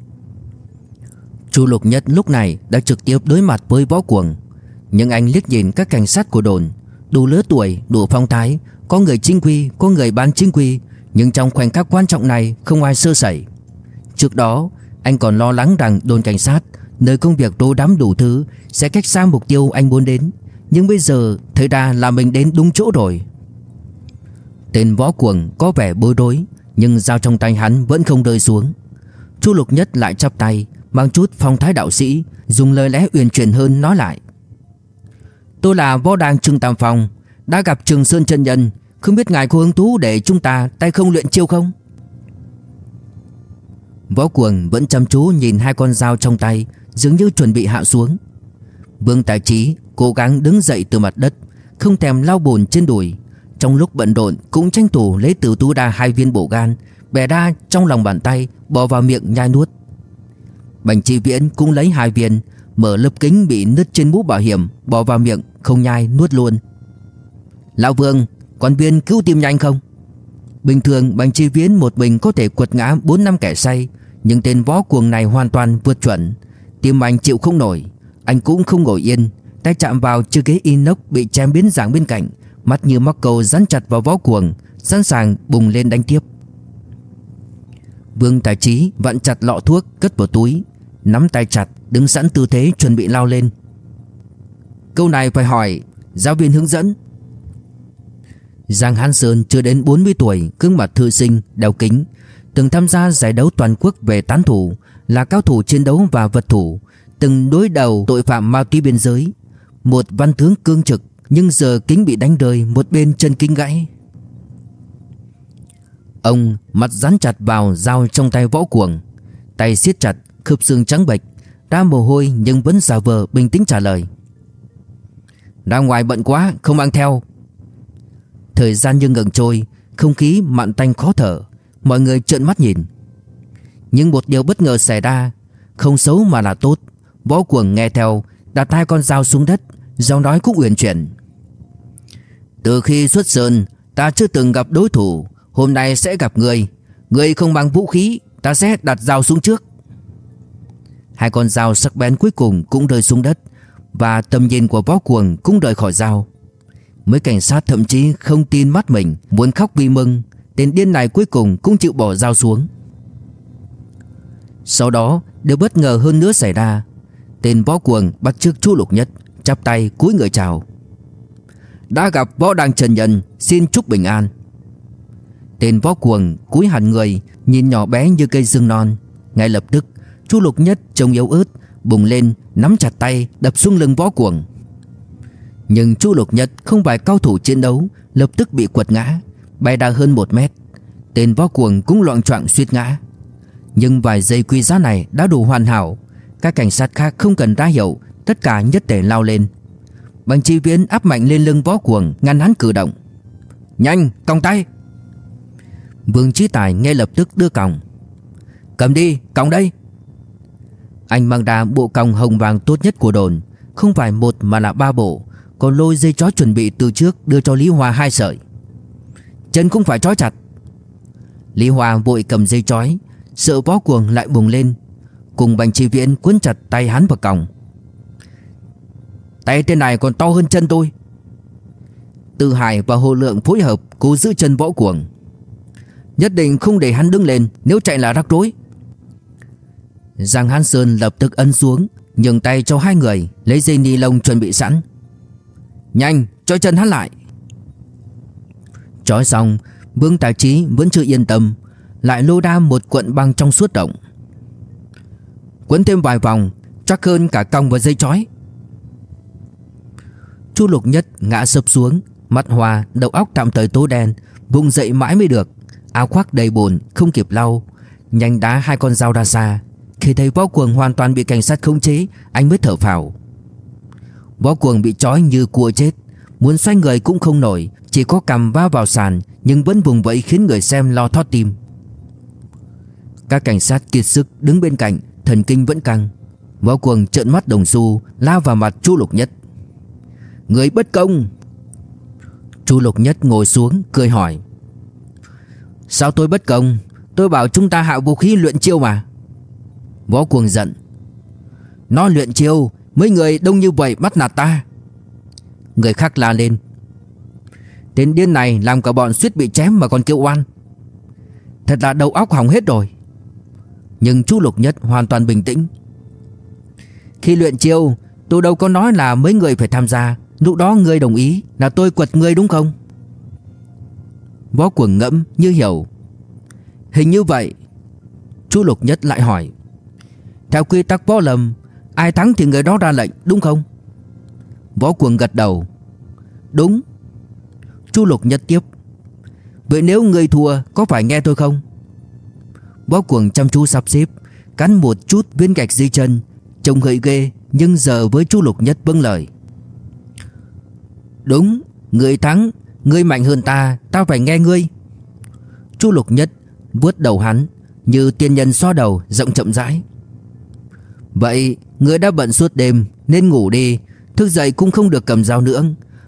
[SPEAKER 2] Chu Lục Nhất lúc này đã trực tiếp đối mặt với võ cuồng. Nhưng anh liếc nhìn các cảnh sát của đồn. Đủ lứa tuổi, đủ phong thái Có người chính quy, có người bán chính quy. Nhưng trong khoảnh khắc quan trọng này Không ai sơ sẩy. Trước đó anh còn lo lắng rằng đồn cảnh sát Nơi công việc đô đám đủ thứ Sẽ cách xa mục tiêu anh muốn đến. Nhưng bây giờ thấy ra là mình đến đúng chỗ rồi. Tên võ cuồng có vẻ bối rối Nhưng dao trong tay hắn vẫn không rơi xuống. Chu Lục Nhất lại chắp tay Mang chút phong thái đạo sĩ Dùng lời lẽ uyển chuyển hơn nói lại. Tôi là võ đàng Trương Tam Phong, Đã gặp Trường Sơn chân Nhân. Không biết ngài có hứng thú để chúng ta tay không luyện chiêu không? Võ cuồng vẫn chăm chú nhìn hai con dao trong tay, Dường như chuẩn bị hạ xuống. Vương Tài Trí cố gắng đứng dậy từ mặt đất, Không thèm lau bùn trên đùi. Trong lúc bận rộn cũng tranh thủ lấy từ túi đa hai viên bổ gan, Bẻ ra trong lòng bàn tay, Bỏ vào miệng nhai nuốt. Bành Chi Viễn cũng lấy hai viên Mở lớp kính bị nứt trên mũ bảo hiểm, Bỏ vào miệng, không nhai, nuốt luôn. Lão Vương Còn viên cứu tim nhanh không? Bình thường, Bành Chi Viễn một mình có thể quật ngã 4 năm kẻ say, Nhưng tên võ cuồng này hoàn toàn vượt chuẩn. Tim anh chịu không nổi, Anh cũng không ngồi yên. Tay chạm vào chiếc ghế inox bị chém biến dạng bên cạnh, Mắt như mắc câu dán chặt vào võ cuồng, Sẵn sàng bùng lên đánh tiếp. Vương Tài Trí vặn chặt lọ thuốc cất vào túi. Nắm tay chặt đứng sẵn tư thế chuẩn bị lao lên. Câu này phải hỏi Giáo viên hướng dẫn. Giang Hán Sơn chưa đến 40 tuổi Cương mặt thư sinh, đeo kính Từng tham gia giải đấu toàn quốc về tán thủ Là cao thủ chiến đấu và vật thủ Từng đối đầu tội phạm ma túy biên giới. Một văn tướng cương trực Nhưng giờ kính bị đánh rơi Một bên chân kính gãy. Ông mặt dán chặt vào dao trong tay võ cuồng Tay siết chặt khớp xương trắng bệch, Ra mồ hôi nhưng vẫn giả vờ bình tĩnh trả lời. Ra ngoài bận quá, không mang theo. Thời gian như ngừng trôi, Không khí mặn tanh khó thở, Mọi người trợn mắt nhìn. Nhưng một điều bất ngờ xảy ra, Không xấu mà là tốt, Võ cuồng nghe theo, Đặt hai con dao xuống đất, Giọng nói cũng uyển chuyển. Từ khi xuất sơn, Ta chưa từng gặp đối thủ, Hôm nay sẽ gặp người. Người không mang vũ khí, Ta sẽ đặt dao xuống trước. Hai con dao sắc bén cuối cùng cũng rơi xuống đất, Và tầm nhìn của võ cuồng cũng rời khỏi dao. Mấy cảnh sát thậm chí không tin mắt mình, Muốn khóc vì mừng, Tên điên này cuối cùng cũng chịu bỏ dao xuống. Sau đó, Điều bất ngờ hơn nữa xảy ra. Tên võ cuồng bắt trước chú lục nhất, Chắp tay cúi người chào. Đã gặp võ đăng trần nhân, Xin chúc bình an. Tên võ cuồng cúi hẳn người, Nhìn nhỏ bé như cây dương non, Ngay lập tức chu lục nhất trông yếu ớt, Bùng lên, nắm chặt tay, đập xuống lưng võ cuồng. Nhưng chu lục nhất không phải cao thủ chiến đấu, Lập tức bị quật ngã, Bay ra hơn một mét. Tên võ cuồng cũng loạn choạng suýt ngã. Nhưng vài giây quy giá này đã đủ hoàn hảo, Các cảnh sát khác không cần ra hiệu, Tất cả nhất thể lao lên. Bành chi viễn áp mạnh lên lưng võ cuồng, Ngăn hắn cử động. Nhanh, còng tay! Vương Chí Tài ngay lập tức đưa còng. Cầm đi, còng đây! Anh mang ra bộ còng hồng vàng tốt nhất của đồn. Không phải một mà là ba bộ. Còn lôi dây chói chuẩn bị từ trước đưa cho Lý Hòa hai sợi. Chân cũng phải chói chặt. Lý Hòa vội cầm dây chói, Sợ bó cuồng lại bùng lên. Cùng bành chi viễn cuốn chặt tay hắn vào còng. Tay tên này còn to hơn chân tôi. Tư Hải và Hồ Lượng phối hợp Cố giữ chân võ cuồng. Nhất định không để hắn đứng lên, Nếu chạy là rắc rối. Giang Hán Sơn lập tức ấn xuống, Nhường tay cho hai người, Lấy dây ni lông chuẩn bị sẵn. Nhanh, cho chân hắn lại. Chói xong, Vương Tài Trí vẫn chưa yên tâm, Lại lô đa một cuộn băng trong suốt động. Quấn thêm vài vòng, Chắc hơn cả cong và dây chói. Chu Lục Nhất ngã sập xuống Mặt hòa đầu óc tạm thời tố đen, Vùng dậy mãi mới được. Áo khoác đầy bùn, không kịp lau, Nhanh đá hai con dao ra xa. Khi thấy võ cuồng hoàn toàn bị cảnh sát khống chế, Anh mới thở phào. Võ cuồng bị trói như cua chết. Muốn xoay người cũng không nổi, Chỉ có cầm va vào sàn, Nhưng vẫn vùng vẫy khiến người xem lo thót tim. Các cảnh sát kiệt sức đứng bên cạnh, Thần kinh vẫn căng. Võ cuồng trợn mắt đồng xu Lao vào mặt chu lục nhất. Người bất công! Chu lục nhất ngồi xuống, cười hỏi. Sao tôi bất công? Tôi bảo chúng ta hạ vũ khí luyện chiêu mà. Võ cuồng giận. Nó luyện chiêu, Mấy người đông như vậy bắt nạt ta. Người khác la lên. Tên điên này làm cả bọn suýt bị chém mà còn kêu oan. Thật là đầu óc hỏng hết rồi. Nhưng chú Lục Nhất hoàn toàn bình tĩnh. Khi luyện chiêu Tôi đâu có nói là mấy người phải tham gia. Lúc đó người đồng ý Là tôi quật người đúng không? Võ cuồng ngẫm như hiểu. Hình như vậy, Chú Lục Nhất lại hỏi. Theo quy tắc võ lâm, Ai thắng thì người đó ra lệnh, đúng không? Võ cuồng gật đầu. Đúng. Chu Lục Nhất tiếp. Vậy nếu người thua, có phải nghe tôi không? Võ cuồng chăm chú sắp xếp, Cắn một chút viên gạch dưới chân, Trông hơi ghê, Nhưng giờ với Chu Lục Nhất vâng lời. Đúng, Người thắng Ngươi mạnh hơn ta Tao phải nghe ngươi. Chu Lục Nhất vuốt đầu hắn, Như tiên nhân xoa đầu rộng chậm rãi. Vậy ngươi đã bận suốt đêm, Nên ngủ đi. Thức dậy cũng không được cầm dao nữa.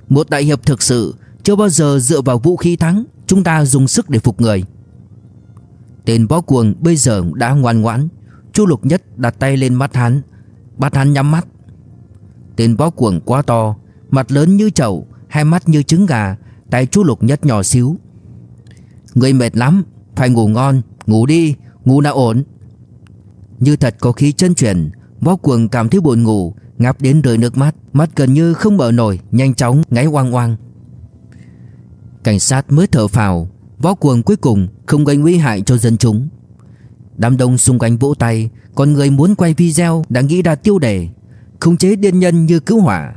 [SPEAKER 2] Một đại hiệp thực sự, Chưa bao giờ dựa vào vũ khí thắng, Chúng ta dùng sức để phục người. Tên bó cuồng bây giờ đã ngoan ngoãn. Chu Lục Nhất đặt tay lên mắt hắn. Bắt hắn nhắm mắt. Tên bó cuồng quá to, Mặt lớn như chậu, Hai mắt như trứng gà, Tay Chu Lục Nhất nhỏ xíu. Người mệt lắm, Phải ngủ ngon, Ngủ đi, Ngủ nào ổn. Như thật có khí chân chuyển Võ cuồng cảm thấy buồn ngủ, Ngáp đến rơi nước mắt. Mắt gần như không mở nổi, Nhanh chóng ngáy oang oang. Cảnh sát mới thở phào. Võ cuồng cuối cùng không gây nguy hại cho dân chúng. Đám đông xung quanh vỗ tay, Còn người muốn quay video đã nghĩ ra tiêu đề, Khống chế điên nhân như cứu hỏa.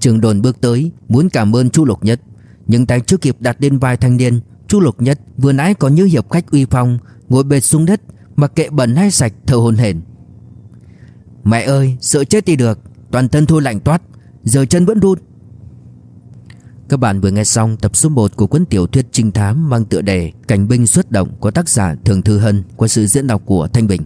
[SPEAKER 2] Trường đồn bước tới, Muốn cảm ơn Chu Lục Nhất, Nhưng tay chưa kịp đặt lên vai thanh niên, Chu Lục Nhất vừa nãy còn như hiệp khách uy phong, Ngồi bệt xuống đất Mặc kệ bẩn hay sạch thở hồn hển. Mẹ ơi sợ chết đi được Toàn thân thôi lạnh toát Giờ chân vẫn run. Các bạn vừa nghe xong tập số 1 của cuốn tiểu thuyết trinh thám mang tựa đề Cảnh binh xuất động của tác giả Thường Thư Hân qua sự diễn đọc của Thanh Bình.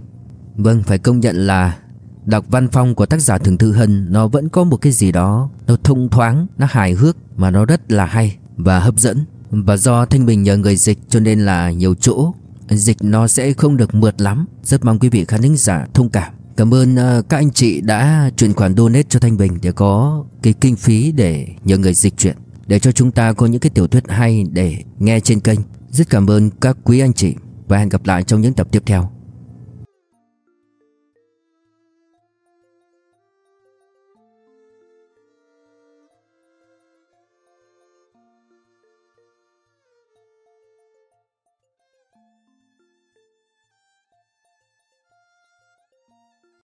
[SPEAKER 2] Vâng, phải công nhận là Đọc văn phong của tác giả Thường Thư Hân Nó vẫn có một cái gì đó Nó thông thoáng, nó hài hước Mà nó rất là hay và hấp dẫn. Và do Thanh Bình nhờ người dịch cho nên là nhiều chỗ Dịch nó sẽ không được mượt lắm. Rất mong quý vị khán thính giả thông cảm. Cảm ơn uh, các anh chị đã chuyển khoản donate cho Thanh Bình Để có cái kinh phí để nhờ người dịch chuyển. Để cho chúng ta có những cái tiểu thuyết hay để nghe trên kênh. Rất cảm ơn các quý anh chị Và hẹn gặp lại trong những tập tiếp theo.